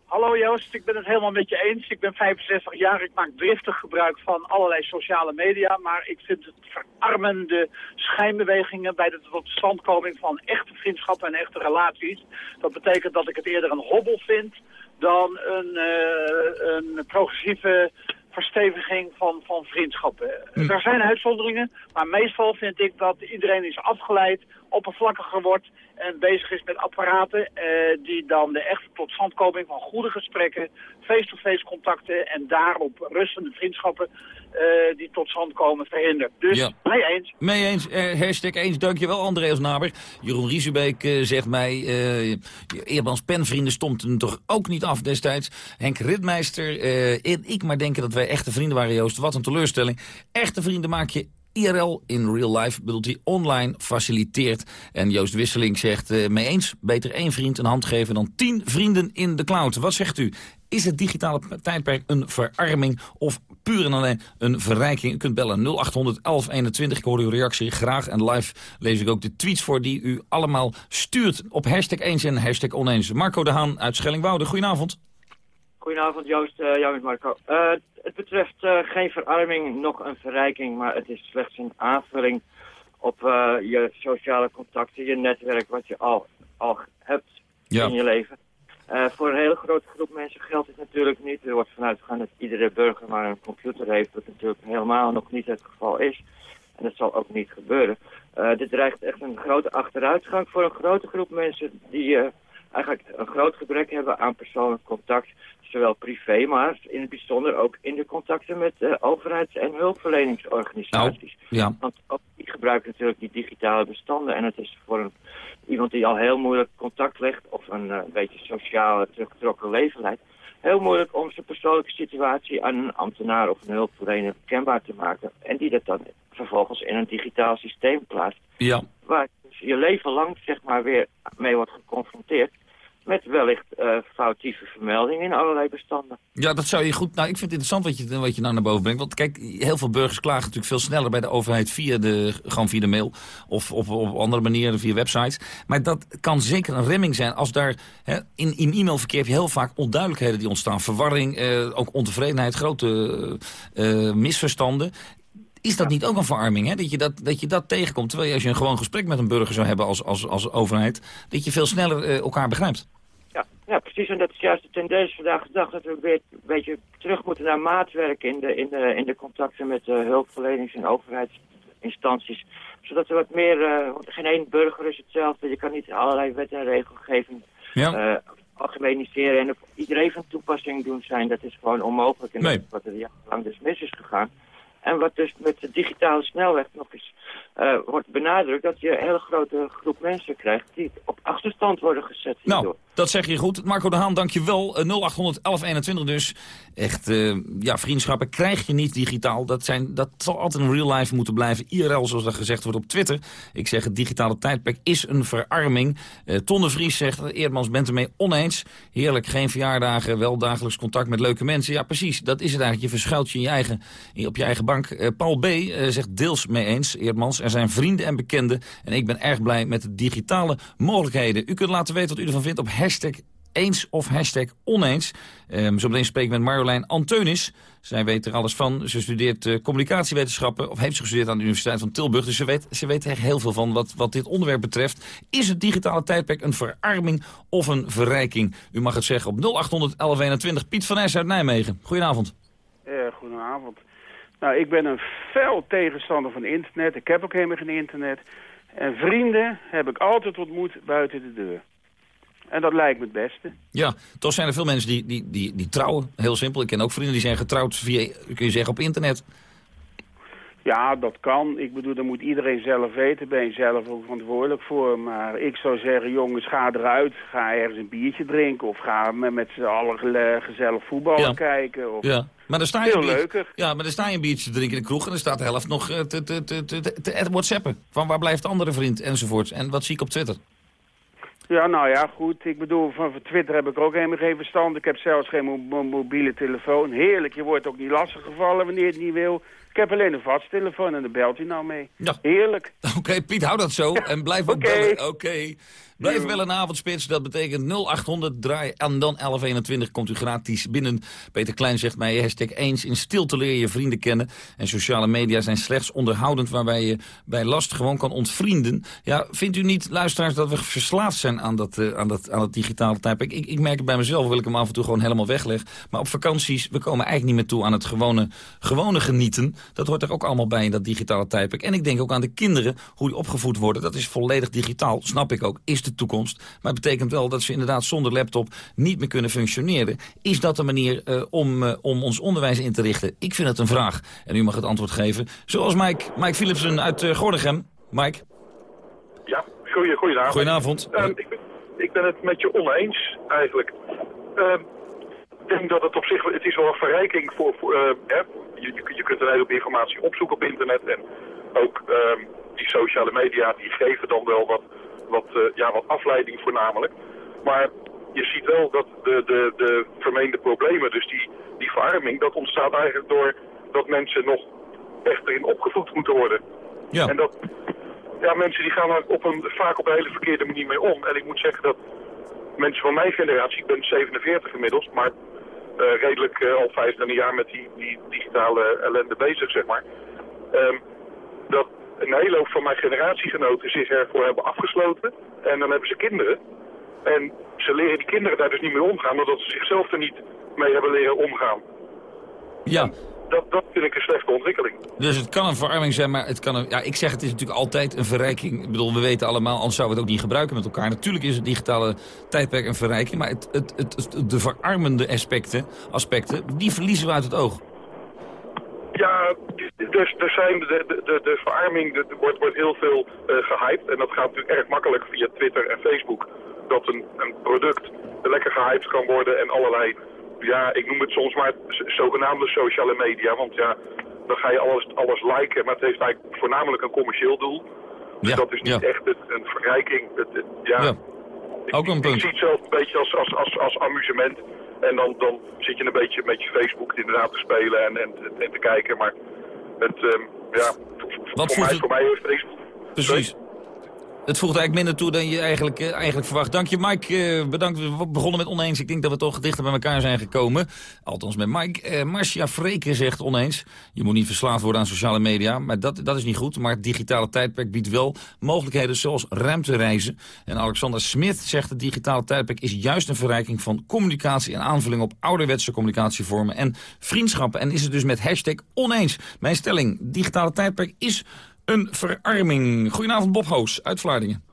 Hallo Joost, ik ben het helemaal met je eens. Ik ben 65 jaar, ik maak driftig gebruik van allerlei sociale media. Maar ik vind het verarmende schijnbewegingen bij de totstandkoming van echte vriendschappen en echte relaties. Dat betekent dat ik het eerder een hobbel vind dan een, uh, een progressieve versteviging van, van vriendschappen. Hm. Er zijn uitzonderingen, maar meestal vind ik dat iedereen is afgeleid, oppervlakkiger wordt en bezig is met apparaten eh, die dan de echte totstandkoming van goede gesprekken, face-to-face contacten en daarop rustende vriendschappen eh, die tot stand komen verhindert. Dus Ja. mee eens. Mee eens, eh, hashtag eens, dankjewel Andreas Naber. Jeroen Riesebeek eh, zegt mij, eh Eerbans penvrienden stompten toch ook niet af destijds. Henk Ritmeister, en ik maar denken dat wij echte vrienden waren Joost, wat een teleurstelling. Echte vrienden maak je IRL in real life, bedoelt hij online, faciliteert. En Joost Wisseling zegt, eh, mee eens, beter één vriend een hand geven dan tien vrienden in de cloud. Wat zegt u? Is het digitale tijdperk een verarming of puur en alleen een verrijking? U kunt bellen 0800 1121. Ik hoor uw reactie graag. En live lees ik ook de tweets voor die u allemaal stuurt op hashtag eens en hashtag oneens. Marco de Haan uit Schellingwoude, goedenavond. Goedenavond Joost, uh, met Marco. Uh, het betreft uh, geen verarming, nog een verrijking, maar het is slechts een aanvulling op je sociale contacten, je netwerk wat je al, al hebt Ja. in je leven. Eh, voor een hele grote groep mensen geldt het natuurlijk niet. Er wordt vanuit gegaan dat iedere burger maar een computer heeft, wat natuurlijk helemaal nog niet het geval is. En dat zal ook niet gebeuren. Dit dreigt echt een grote achteruitgang voor een grote groep mensen die eigenlijk een groot gebrek hebben aan persoonlijk contact. Zowel privé, maar in het bijzonder ook in de contacten met uh, overheids- en hulpverleningsorganisaties. Nou, ja. Want ook die gebruiken natuurlijk die digitale bestanden. En het is voor een, iemand die al heel moeilijk contact legt of een uh, beetje sociaal teruggetrokken leven leidt, heel moeilijk om zijn persoonlijke situatie aan een ambtenaar of een hulpverlener kenbaar te maken. En die dat dan vervolgens in een digitaal systeem plaatst. Ja. Waar je leven lang zeg maar weer mee wordt geconfronteerd met wellicht uh, foutieve vermeldingen in allerlei bestanden. Ja, dat zou je goed... Nou, ik vind het interessant wat je, wat je nou naar boven brengt. Want kijk, heel veel burgers klagen natuurlijk veel sneller bij de overheid... via de, gewoon via de mail of op, op andere manieren via websites. Maar dat kan zeker een remming zijn als daar... Hè, in, in e-mailverkeer je heel vaak onduidelijkheden die ontstaan. Verwarring, eh, ook ontevredenheid, grote uh, misverstanden. Is dat niet ook een verarming, hè? Dat, je dat, dat je dat tegenkomt? Terwijl je als je een gewoon gesprek met een burger zou hebben als, als, als overheid... dat je veel sneller uh, elkaar begrijpt. Ja, ja, precies. En dat is juist de tendens vandaag de dag... dat we weer een beetje terug moeten naar maatwerk... in de, in de, in de contacten met uh, hulpverlenings- en overheidsinstanties. Zodat er wat meer... Uh, want geen één burger is hetzelfde. Je kan niet allerlei wet en regelgeving... Ja. algemeniseren en op iedereen van toepassing doen zijn. Dat is gewoon onmogelijk. En nee. dat is wat er jarenlang dus mis is gegaan. En wat dus met de digitale snelweg nog eens uh, wordt benadrukt... dat je een hele grote groep mensen krijgt die op achterstand worden gezet. Nou, hierdoor. dat zeg je goed. Marco de Haan, dank je. Uh, 0800 1121 dus. Echt, uh, ja, vriendschappen krijg je niet digitaal. Dat, zijn, dat zal altijd een real life moeten blijven. IRL, zoals dat gezegd wordt op Twitter. Ik zeg, het digitale tijdperk is een verarming. Uh, Ton de Vries zegt, Eerdmans bent ermee oneens. Heerlijk, geen verjaardagen, wel dagelijks contact met leuke mensen. Ja, precies, dat is het eigenlijk. Je verschuilt je, in je eigen, op je eigen bank. Paul B. Zegt deels mee eens, Eerdmans. Zijn vrienden en bekenden. En ik ben erg blij met de digitale mogelijkheden. U kunt laten weten wat u ervan vindt op hashtag eens of hashtag oneens. Um, Zometeen spreek ik met Marjolein Anteunis. Zij weet er alles van. Ze studeert uh, communicatiewetenschappen, of heeft ze gestudeerd aan de Universiteit van Tilburg. Dus ze weet, ze weet er heel veel van wat, wat dit onderwerp betreft. Is het digitale tijdperk een verarming of een verrijking? U mag het zeggen op 0800 1121. Piet van Es uit Nijmegen. Goedenavond. Ja, goedenavond. Nou, ik ben een fel tegenstander van internet. Ik heb ook helemaal geen internet. En vrienden heb ik altijd ontmoet buiten de deur. En dat lijkt me het beste. Ja, toch zijn er veel mensen die, die, die, die trouwen. Heel simpel. Ik ken ook vrienden die zijn getrouwd via, kun je zeggen, op internet. Ja, dat kan. Ik bedoel, dat moet iedereen zelf weten. Ben je zelf ook verantwoordelijk voor. Maar ik zou zeggen, jongens, ga eruit. Ga ergens een biertje drinken. Of ga met, z'n allen gezellig voetballen Ja. kijken. Of... Ja. Maar dan sta je Veel leuker. Ja, maar dan sta je een biertje te drinken in de kroeg... en dan staat de helft nog eh, te, te, te, te, te, te whatsappen. Van waar blijft de andere vriend, enzovoort. En wat zie ik op Twitter? Ja, nou ja, goed. Ik bedoel, van, van Twitter heb ik ook helemaal geen verstand. Ik heb zelfs geen mo- mo- mobiele telefoon. Heerlijk, je wordt ook niet lastig gevallen wanneer je het niet wil. Ik heb alleen een vasttelefoon en daar belt hij nou mee. Ja. Heerlijk. Oké, Piet, hou dat zo. En blijf ook Oké. bellen. Oké. Blijf bellen een avondspits. Dat betekent 0800 draai en dan 1121 komt u gratis binnen. Peter Klein zegt mij hashtag eens. In stilte leer je vrienden kennen. En sociale media zijn slechts onderhoudend... waarbij je bij last gewoon kan ontvrienden. Ja, vindt u niet, luisteraars, dat we verslaafd zijn aan dat, eh, aan dat, aan dat digitale tijdperk? Ik, ik merk het bij mezelf, wil ik hem af en toe gewoon helemaal wegleg. Maar op vakanties, we komen eigenlijk niet meer toe aan het gewone, gewone genieten. Dat hoort er ook allemaal bij in dat digitale tijdperk. En ik denk ook aan de kinderen, hoe die opgevoed worden. Dat is volledig digitaal, snap ik ook, is de toekomst. Maar het betekent wel dat ze inderdaad zonder laptop niet meer kunnen functioneren. Is dat een manier uh, om, uh, om ons onderwijs in te richten? Ik vind het een vraag. En u mag het antwoord geven. Zoals Mike, Mike Philipsen uit uh, Gordegem. Mike? Ja, goeie, goedenavond. Goedenavond. Um, ik, ben, ik ben het met je oneens, eigenlijk. Um, ik denk dat het op zich, het is wel een verrijking voor, voor hè, je, je kunt een heleboel informatie opzoeken op internet en ook um, die sociale media, die geven dan wel wat, wat, uh, ja, wat afleiding voornamelijk. Maar je ziet wel dat de, de, de vermeende problemen, dus die, die verarming, dat ontstaat eigenlijk door dat mensen nog echt erin opgevoed moeten worden. Ja. En dat, ja, mensen die gaan er op een, vaak op een hele verkeerde manier mee om. En ik moet zeggen dat mensen van mijn generatie, ik ben 47 inmiddels, maar uh, redelijk uh, al 25 jaar met die, die digitale ellende bezig, zeg maar. Um, dat een hele hoop van mijn generatiegenoten zich ervoor hebben afgesloten. En dan hebben ze kinderen. En ze leren die kinderen daar dus niet mee omgaan, omdat ze zichzelf er niet mee hebben leren omgaan. Ja. Dat, dat vind ik een slechte ontwikkeling. Dus het kan een verarming zijn, maar het kan een, ja, ik zeg het is natuurlijk altijd een verrijking. Ik bedoel, we weten allemaal, anders zouden we het ook niet gebruiken met elkaar. Natuurlijk is het digitale tijdperk een verrijking, maar het, het, het, de verarmende aspecten, aspecten, die verliezen we uit het oog. Ja, dus er zijn de, de, de, de verarming, er wordt, wordt heel veel uh, gehyped. En dat gaat natuurlijk erg makkelijk via Twitter en Facebook. Dat een, een product lekker gehyped kan worden en allerlei ja, ik noem het soms maar zogenaamde sociale media. Want ja, dan ga je alles, alles liken, maar het heeft eigenlijk voornamelijk een commercieel doel. Dus dat is niet echt een, verrijking. Het, ja. ja. Ik, Ook een punt. Ik, zie het zelf een beetje als, als, als, als amusement. En dan, dan zit je een beetje met je Facebook inderdaad te spelen en, en, en te kijken. Maar het, um, ja, Wat voor, mij, het... voor mij heeft Facebook... Precies. Het voegt eigenlijk minder toe dan je eigenlijk, eh, eigenlijk verwacht. Dank je, Mike. Uh, bedankt. We begonnen met oneens. Ik denk dat we toch dichter bij elkaar zijn gekomen. Althans met Mike. Uh, Marcia Freken zegt oneens. Je moet niet verslaafd worden aan sociale media. Maar dat, dat is niet goed. Maar het digitale tijdperk biedt wel mogelijkheden zoals ruimtereizen. En Alexander Smith zegt het digitale tijdperk is juist een verrijking van communicatie en aanvulling op ouderwetse communicatievormen en vriendschappen. En is het dus met hashtag oneens. Mijn stelling, digitale tijdperk is een verarming. Goedenavond Bob Hoos uit Vlaardingen.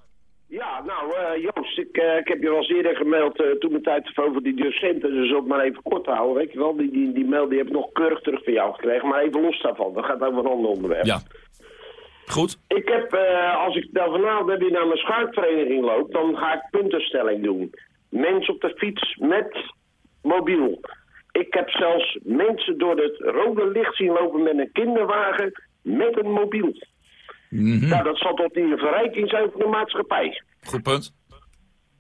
Ja, nou uh, Joost, ik, uh, ik heb je al eens eerder gemeld uh, toen de tijd over die docenten. Dus ook maar even kort houden, weet je wel. Die, die, die mail die heb ik nog keurig terug van jou gekregen. Maar even los daarvan, dat gaat over een ander onderwerp. Ja. Goed. Ik heb, als ik dan vanavond weer naar mijn schuitvereniging loop, dan ga ik puntenstelling doen. Mens op de fiets met mobiel. Ik heb zelfs mensen door het rode licht zien lopen met een kinderwagen met een mobiel. Mm Nou, dat zal tot die een verrijking zijn van de maatschappij. Goed punt.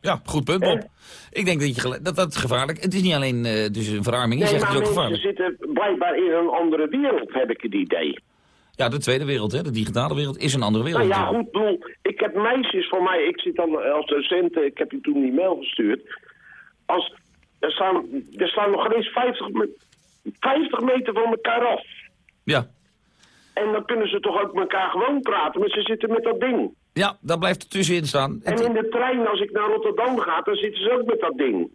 Ja, goed punt, Bob. Ik denk dat, je dat dat is gevaarlijk. Het is niet alleen uh, dus een verarming, je nee, zegt het is ook gevaarlijk. ze zitten blijkbaar in een andere wereld, heb ik het idee. Ja, de tweede wereld, hè, de digitale wereld, is een andere wereld. Nou ja, goed, bedoel, ik heb meisjes voor mij, ik zit dan als docent, ik heb je toen die mail gestuurd. Als, er, staan, er staan nog eens 50, 50 meter van elkaar af. Ja. En dan kunnen ze toch ook met elkaar gewoon praten, maar ze zitten met dat ding. Ja, daar blijft er tussenin staan. En in de trein, als ik naar Rotterdam ga, dan zitten ze ook met dat ding.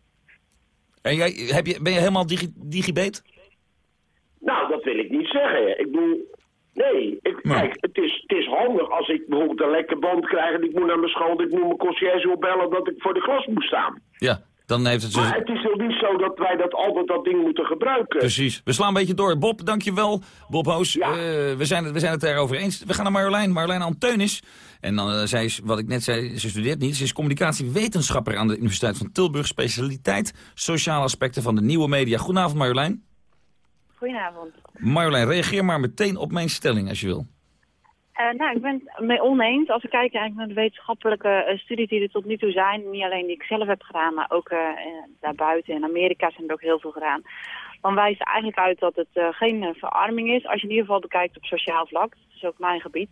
En jij, heb je, ben je helemaal digi digibeet? Nou, dat wil ik niet zeggen. Ik bedoel, nee. Ik, Kijk, het is, het is handig als ik bijvoorbeeld een lekker band krijg en ik moet naar mijn school, dat ik moet mijn conciërge opbellen dat ik voor de klas moet staan. Ja, dan heeft het zo... Maar het is toch niet zo dat wij dat altijd dat ding moeten gebruiken. Precies. We slaan een beetje door. Bob, dankjewel. Bob Hoos, ja. uh, we, zijn het, we zijn het erover eens. We gaan naar Marjolein. Marjolein Anteunis. En dan uh, zij is, wat ik net zei, ze studeert niet. Ze is communicatiewetenschapper aan de Universiteit van Tilburg. Specialiteit sociale aspecten van de nieuwe media. Goedenavond Marjolein. Goedenavond. Marjolein, reageer maar meteen op mijn stelling als je wil. Uh, nou, ik ben het mee oneens. Als ik kijk eigenlijk naar de wetenschappelijke uh, studies die er tot nu toe zijn, niet alleen die ik zelf heb gedaan, maar ook uh, daarbuiten in Amerika zijn er ook heel veel gedaan, dan wijst het eigenlijk uit dat het geen verarming is, als je in ieder geval bekijkt op sociaal vlak. Dat is ook mijn gebied.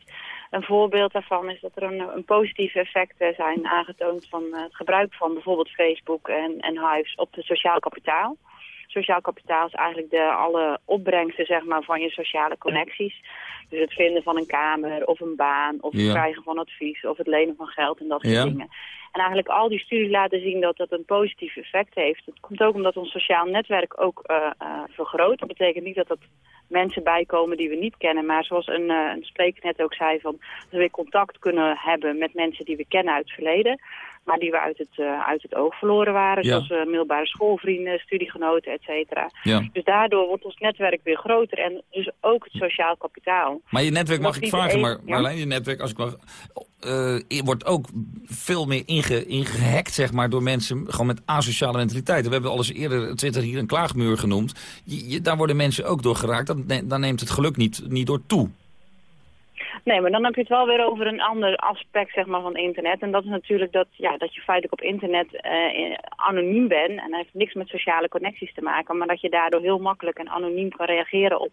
Een voorbeeld daarvan is dat er een, een positieve effecten zijn aangetoond van het gebruik van bijvoorbeeld Facebook en, en Hives op het sociaal kapitaal. Sociaal kapitaal is eigenlijk de, alle opbrengsten zeg maar, van je sociale connecties. Dus het vinden van een kamer of een baan of het Ja. krijgen van advies of het lenen van geld en dat soort Ja. dingen. En eigenlijk al die studies laten zien dat dat een positief effect heeft. Het komt ook omdat ons sociaal netwerk ook eh, eh, vergroot. Dat betekent niet dat er mensen bijkomen die we niet kennen. Maar zoals een, eh, een spreker net ook zei, van, dat we weer contact kunnen hebben met mensen die we kennen uit het verleden. Maar die we uit het, uit het oog verloren waren. Ja. Zoals middelbare schoolvrienden, studiegenoten, et cetera. Ja. Dus daardoor wordt ons netwerk weer groter. En dus ook het sociaal kapitaal. Maar je netwerk mag Dat ik vragen, één- maar ja. Marjolein, je netwerk, als ik mag, eh, wordt ook veel meer inge, ingehackt, zeg maar, door mensen gewoon met asociale mentaliteiten. We hebben al eens eerder Twitter hier een klaagmuur genoemd. Daar worden mensen ook door geraakt. Dan neemt het geluk niet, niet door toe. Nee, maar dan heb je het wel weer over een ander aspect zeg maar, van internet. En dat is natuurlijk dat, ja, dat je feitelijk op internet eh, anoniem bent. En dat heeft niks met sociale connecties te maken. Maar dat je daardoor heel makkelijk en anoniem kan reageren op,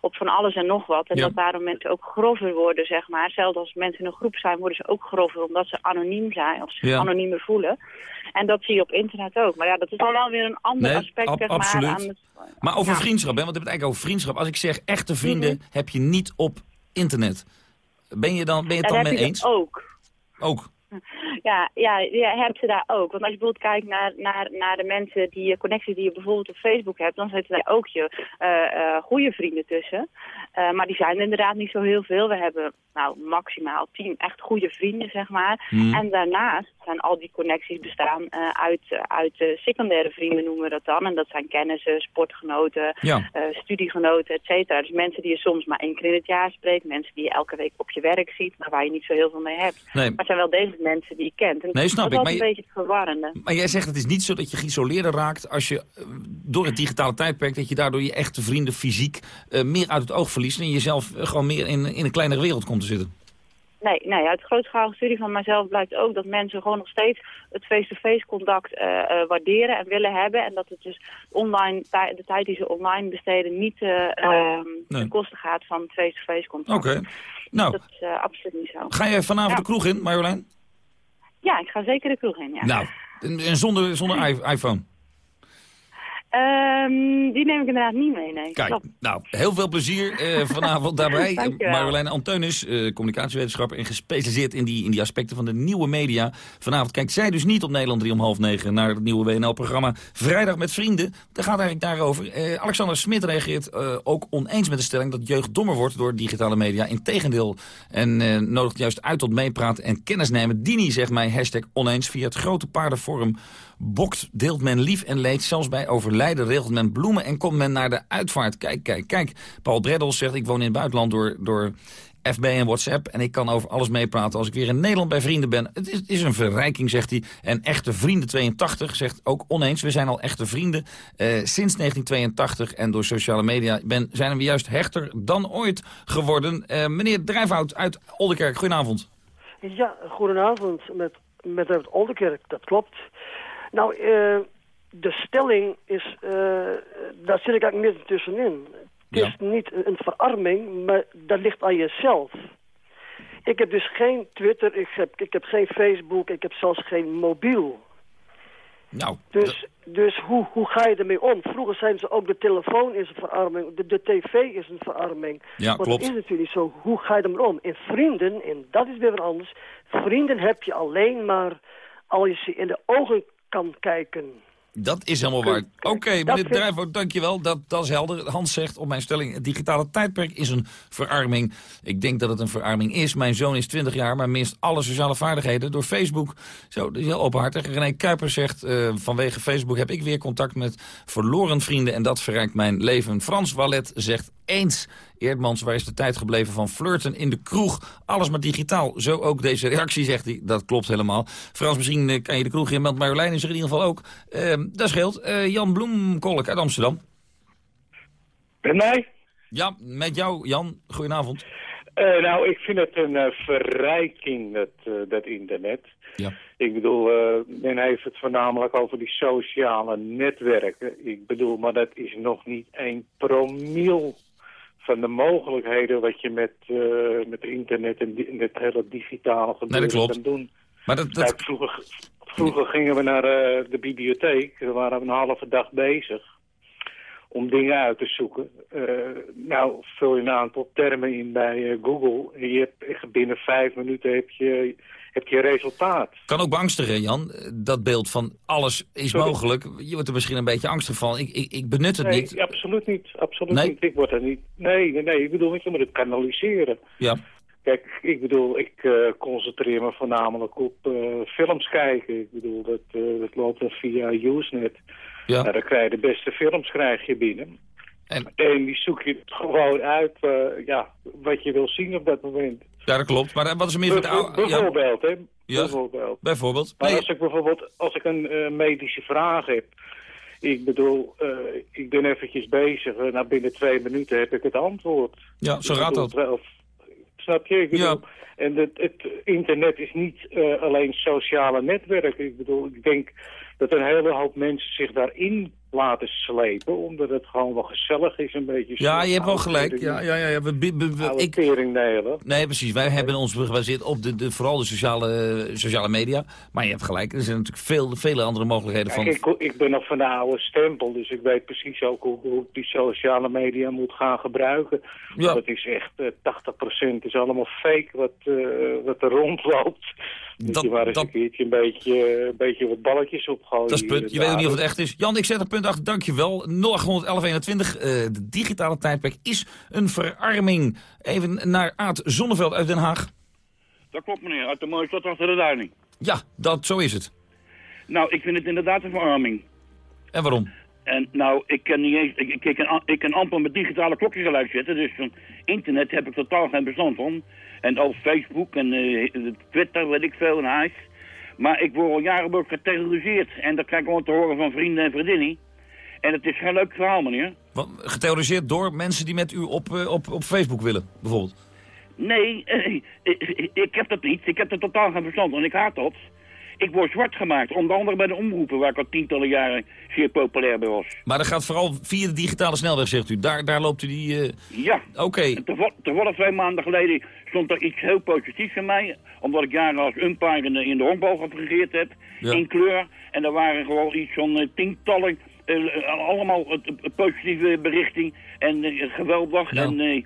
op van alles en nog wat. En Ja. dat daarom mensen ook grover worden, zeg maar. Zelfs als mensen in een groep zijn, worden ze ook grover omdat ze anoniem zijn. Of zich Ja. anoniemer voelen. En dat zie je op internet ook. Maar ja, dat is dan wel weer een ander Nee, aspect ab- zeg maar, absoluut. aan het... Maar over Ja. vriendschap, hè, want we hebben het eigenlijk over vriendschap. Als ik zeg echte vrienden heb je niet op internet. Ben je, dan, ben je het Ja, dan mee eens? ook. Ook. Ja, ja, je hebt ze daar ook. Want als je bijvoorbeeld kijkt naar, naar, naar de mensen, die connecties die je bijvoorbeeld op Facebook hebt, dan zitten daar ook je uh, goede vrienden tussen. Uh, maar die zijn inderdaad niet zo heel veel. We hebben nou maximaal tien echt goede vrienden, zeg maar. Hmm. En daarnaast zijn al die connecties bestaan uh, uit, uit secundaire vrienden noemen we dat dan. En dat zijn kennissen, sportgenoten, ja. studiegenoten, et cetera. Dus mensen die je soms maar één keer in het jaar spreekt. Mensen die je elke week op je werk ziet, maar waar je niet zo heel veel mee hebt. Nee. Maar het zijn wel deze mensen die je kent. En nee, snap dat ik. is een beetje het verwarrende. Maar jij zegt het is niet zo dat je geïsoleerder raakt als je door het digitale tijdperk... dat je daardoor je echte vrienden fysiek meer uit het oog verliest... en jezelf uh, gewoon meer in, in een kleinere wereld komt te zitten. Nee, nee, uit grootschalige studie van mijzelf blijkt ook dat mensen gewoon nog steeds het face-to-face contact uh, uh, waarderen en willen hebben. En dat het dus online, de tijd die ze online besteden niet uh, nee. ten koste gaat van het face-to-face contact. Oké. Okay. Nou, dat is uh, absoluut niet zo. Ga je vanavond ja. de kroeg in, Marjolein? Ja, ik ga zeker de kroeg in, ja. Nou, en zonder, zonder iPhone? Um, die neem ik inderdaad niet mee, nee. Kijk, nou, heel veel plezier uh, vanavond daarbij. Marjolein Antonis, uh, communicatiewetenschapper... en gespecialiseerd in die, in die aspecten van de nieuwe media. Vanavond kijkt zij dus niet op Nederland 3 om half negen... naar het nieuwe WNL-programma Vrijdag met Vrienden. Daar gaat eigenlijk daarover. Uh, Alexander Smit reageert ook oneens met de stelling... dat jeugd dommer wordt door digitale media. Integendeel. En nodigt juist uit tot meepraten en kennis nemen. Dini zegt mij hashtag oneens via het grote paardenforum... Bokt deelt men lief en leed, zelfs bij overlijden regelt men bloemen en komt men naar de uitvaart. Kijk, kijk, kijk. Paul Breddels zegt, ik woon in het buitenland door, door FB en WhatsApp. En ik kan over alles meepraten als ik weer in Nederland bij vrienden ben. Het is, is een verrijking, zegt hij. En echte vrienden 82 zegt ook oneens. We zijn al echte vrienden uh, sinds 1982. En door sociale media ben, zijn we juist hechter dan ooit geworden. Uh, meneer Drijfhout uit Oldenkerk, goedenavond. Ja, goedenavond met, met Oldenkerk, dat klopt. Nou, uh, de stelling is, uh, daar zit ik eigenlijk midden tussenin. Het ja. is niet een verarming, maar dat ligt aan jezelf. Ik heb dus geen Twitter, ik heb, ik heb geen Facebook, ik heb zelfs geen mobiel. Nou, dus dus hoe, hoe ga je ermee om? Vroeger zeiden ze ook de telefoon is een verarming, de, de tv is een verarming. Ja, maar klopt. dat is natuurlijk zo. Hoe ga je ermee om? En vrienden, en dat is weer wat anders. Vrienden heb je alleen maar als je ze in de ogen kan kijken. Dat is helemaal waar. Oké, okay, meneer. Drijfhout, dankjewel. Dat, dat is helder. Hans zegt op mijn stelling, het digitale tijdperk is een verarming. Ik denk dat het een verarming is. Mijn zoon is 20 jaar, maar mist alle sociale vaardigheden door Facebook. Zo, dat is heel openhartig. René Kuiper zegt, uh, vanwege Facebook heb ik weer contact met verloren vrienden... en dat verrijkt mijn leven. Frans Wallet zegt eens. Eerdmans, waar is de tijd gebleven van flirten in de kroeg? Alles maar digitaal. Zo ook deze reactie, zegt hij. Dat klopt helemaal. Frans, misschien uh, kan je de kroeg in, want Marjolein is er in ieder geval ook. Uh, dat scheelt. Uh, Jan Bloemkolk uit Amsterdam. Met mij? Ja, met jou, Jan. Goedenavond. Uh, nou, ik vind het een uh, verrijking, dat, uh, dat internet. Ja. Ik bedoel, men heeft het voornamelijk over die sociale netwerken. Ik bedoel, maar dat is nog niet een promiel van de mogelijkheden wat je met, met internet en het hele digitale gebeuren nee, kan doen. Maar dat, dat... Vroeger, vroeger gingen we naar de bibliotheek, daar waren we een halve dag bezig om dingen uit te zoeken. Uh, nou, vul je een aantal termen in bij uh, Google. En je hebt, binnen vijf minuten heb je, heb je resultaat. Kan ook beangstigen, Jan. Dat beeld van alles is Sorry. mogelijk. Je wordt er misschien een beetje angstig van. Ik, ik, ik benut het nee, niet. absoluut niet. Absoluut nee? niet. Ik word er niet... Nee, nee, nee. Ik bedoel, je moet het kanaliseren. Ja. Kijk, ik bedoel, ik uh, concentreer me voornamelijk op films kijken. Ik bedoel, dat, dat loopt dan via Usenet. Ja. Nou, dan krijg je de beste films krijg je binnen. En, en die zoek je gewoon uit uh, ja, wat je wil zien op dat moment. Ja, dat klopt. Maar wat is er meer met de oude... Bijvoorbeeld, ja. hè. Ja, bijvoorbeeld. bijvoorbeeld. Maar nee. als ik bijvoorbeeld als ik een uh, medische vraag heb... Ik bedoel, uh, ik ben eventjes bezig. Uh, nou, binnen twee minuten heb ik het antwoord. Ja, zo gaat dat. Wel, snap je? Ik bedoel, ja. En het, het, internet is niet uh, alleen sociale netwerken. Ik bedoel, ik denk dat een hele hoop mensen zich daarin laten slepen, omdat het gewoon wel gezellig is, een beetje. Ja, je hebt wel gelijk. Ja, ja, ja, we, we, we, ik, nee, precies. Wij hebben ons gebaseerd op de, de, vooral de sociale, sociale media. Maar je hebt gelijk, er zijn natuurlijk veel, vele andere mogelijkheden. Van... Ik, ik ben nog van de oude stempel, dus ik weet precies ook hoe, hoe ik die sociale media moet gaan gebruiken. Ja. Dat is echt, uh, 80% is allemaal fake wat, uh, wat er rondloopt. Moet Dat- je maar eens dat- een keertje een beetje, een beetje wat balletjes opgooien. Dat is het punt. Je weet ook niet of het echt is. Jan, ik zet er punt achter. Dankjewel. 081121. eh de digitale tijdperk is een verarming. Even naar Aad Zonneveld uit Den Haag. Dat klopt meneer, uit de mooie stad achter de duining. Ja, dat, zo is het. Nou, ik vind het inderdaad een verarming. En waarom? En nou, ik kan, niet eens, ik, ik, ik, kan, ik kan amper met digitale klokjes gelijk zetten, dus van internet heb ik totaal geen bestand van. En ook Facebook en eh, Twitter, weet ik veel, en huis. Maar ik word al jaren ik geterroriseerd en dat krijg ik gewoon te horen van vrienden en vriendinnen. En het is geen leuk verhaal, meneer. Wat, geterroriseerd door mensen die met u op, eh, op, op Facebook willen, bijvoorbeeld. Nee, eh, ik, ik heb dat niet. Ik heb er totaal geen verstand van. Ik haat dat. Ik word zwart gemaakt, onder andere bij de omroepen waar ik al tientallen jaren zeer populair bij was. Maar dat gaat vooral via de digitale snelweg, zegt u. Daar, daar loopt u die... eh, Ja. Oké. En toeval- Toevallig twee maanden geleden stond er iets heel positiefs van mij. Omdat ik jaren als umpire in de, in de honkbal gefungeerd heb. Ja. In kleur. En er waren gewoon iets van eh, tientallen. Eh, eh, allemaal positieve berichting. En eh, geweldig. Ja. En eh,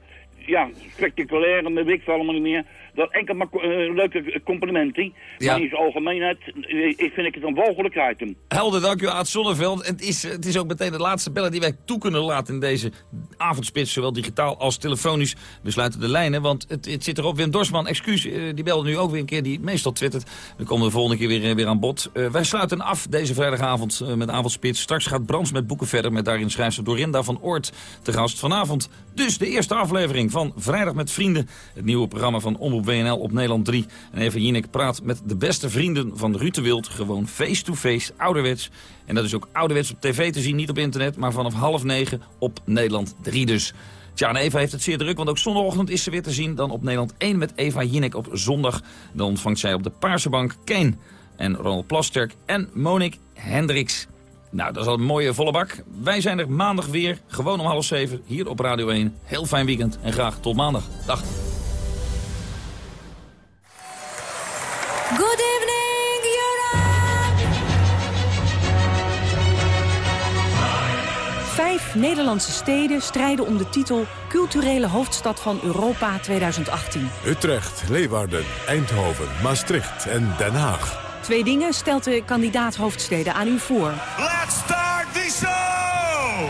ja, spectaculair. En weet ik allemaal niet meer. Dat enkel maar eh, leuke complimenten. Ja. Maar in zijn algemeenheid eh, ik vind ik het een walgelijk item. Helder, dank u Aad Zonneveld. Het is, het is ook meteen de laatste bellen die wij toe kunnen laten in deze avondspits. Zowel digitaal als telefonisch. We sluiten de lijnen, want het, het zit erop. Wim Dorsman, excuus, eh, die belde nu ook weer een keer. Die meestal twittert. We komen de volgende keer weer, weer aan bod. Wij sluiten af deze vrijdagavond met avondspits. Straks gaat Brands met boeken verder. Met daarin schrijfster Dorinda van Oort te gast vanavond. Dus de eerste aflevering van Vrijdag met Vrienden. Het nieuwe programma van Omroep WNL op Nederland 3. En Eva Jinek praat met de beste vrienden van Ruud Wild. Gewoon face-to-face, ouderwets. En dat is ook ouderwets op tv te zien, niet op internet. Maar vanaf half negen op Nederland 3 dus. Tja, en Eva heeft het zeer druk, want ook zondagochtend is ze weer te zien. Dan op Nederland 1 met Eva Jinek op zondag. Dan ontvangt zij op de Paarse Bank Kane en Ronald Plasterk en Monique Hendricks. Nou, dat is al een mooie volle bak. Wij zijn er maandag weer, gewoon om half zeven, hier op Radio 1. Heel fijn weekend en graag tot maandag. Dag. Good evening, Europe! Vijf Nederlandse steden strijden om de titel Culturele Hoofdstad van Europa 2018. Utrecht, Leeuwarden, Eindhoven, Maastricht en Den Haag. Twee dingen stelt de kandidaat hoofdsteden aan u voor. Let's start the show!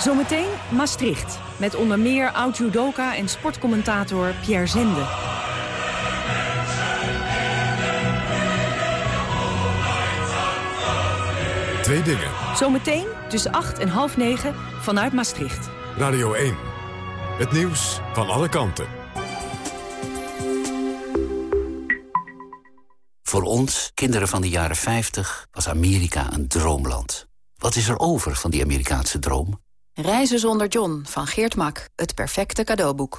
Zometeen Maastricht, met onder meer oud-judoka en sportcommentator Pierre Zende. Twee dingen. Zometeen tussen 8 en half 9 vanuit Maastricht. Radio 1. Het nieuws van alle kanten. Voor ons, kinderen van de jaren 50, was Amerika een droomland. Wat is er over van die Amerikaanse droom? Reizen zonder John van Geert Mak. Het perfecte cadeauboek.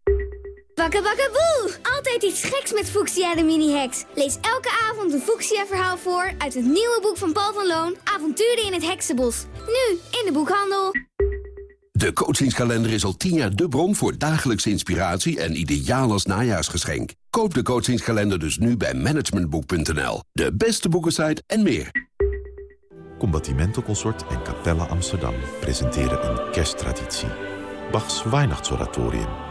Bakkebakkenboe! Altijd iets geks met Fuchsia de mini-heks. Lees elke avond een Fuchsia-verhaal voor uit het nieuwe boek van Paul van Loon... Avonturen in het Heksenbos. Nu in de boekhandel. De coachingskalender is al tien jaar de bron voor dagelijkse inspiratie en ideaal als najaarsgeschenk. Koop de coachingskalender dus nu bij managementboek.nl. De beste boekensite en meer. Combattimento Consort en Capella Amsterdam presenteren een kersttraditie. Bachs Weihnachtsoratorium.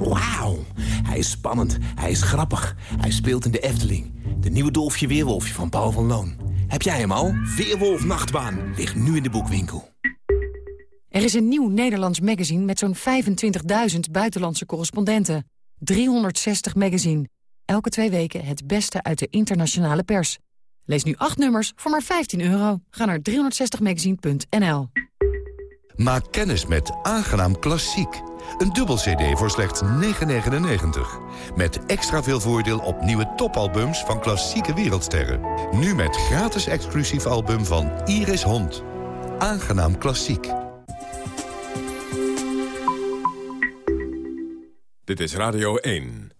Wauw, hij is spannend, hij is grappig, hij speelt in de Efteling. De nieuwe Dolfje Weerwolfje van Paul van Loon. Heb jij hem al? Weerwolf Nachtbaan ligt nu in de boekwinkel. Er is een nieuw Nederlands magazine met zo'n 25.000 buitenlandse correspondenten. 360 magazine. Elke twee weken het beste uit de internationale pers. Lees nu 8 nummers voor maar 15 euro. Ga naar 360magazine.nl. Maak kennis met Aangenaam Klassiek. Een dubbel cd voor slechts 9,99. Met extra veel voordeel op nieuwe topalbums van klassieke wereldsterren. Nu met gratis exclusief album van Iris Hond. Aangenaam Klassiek. Dit is Radio 1.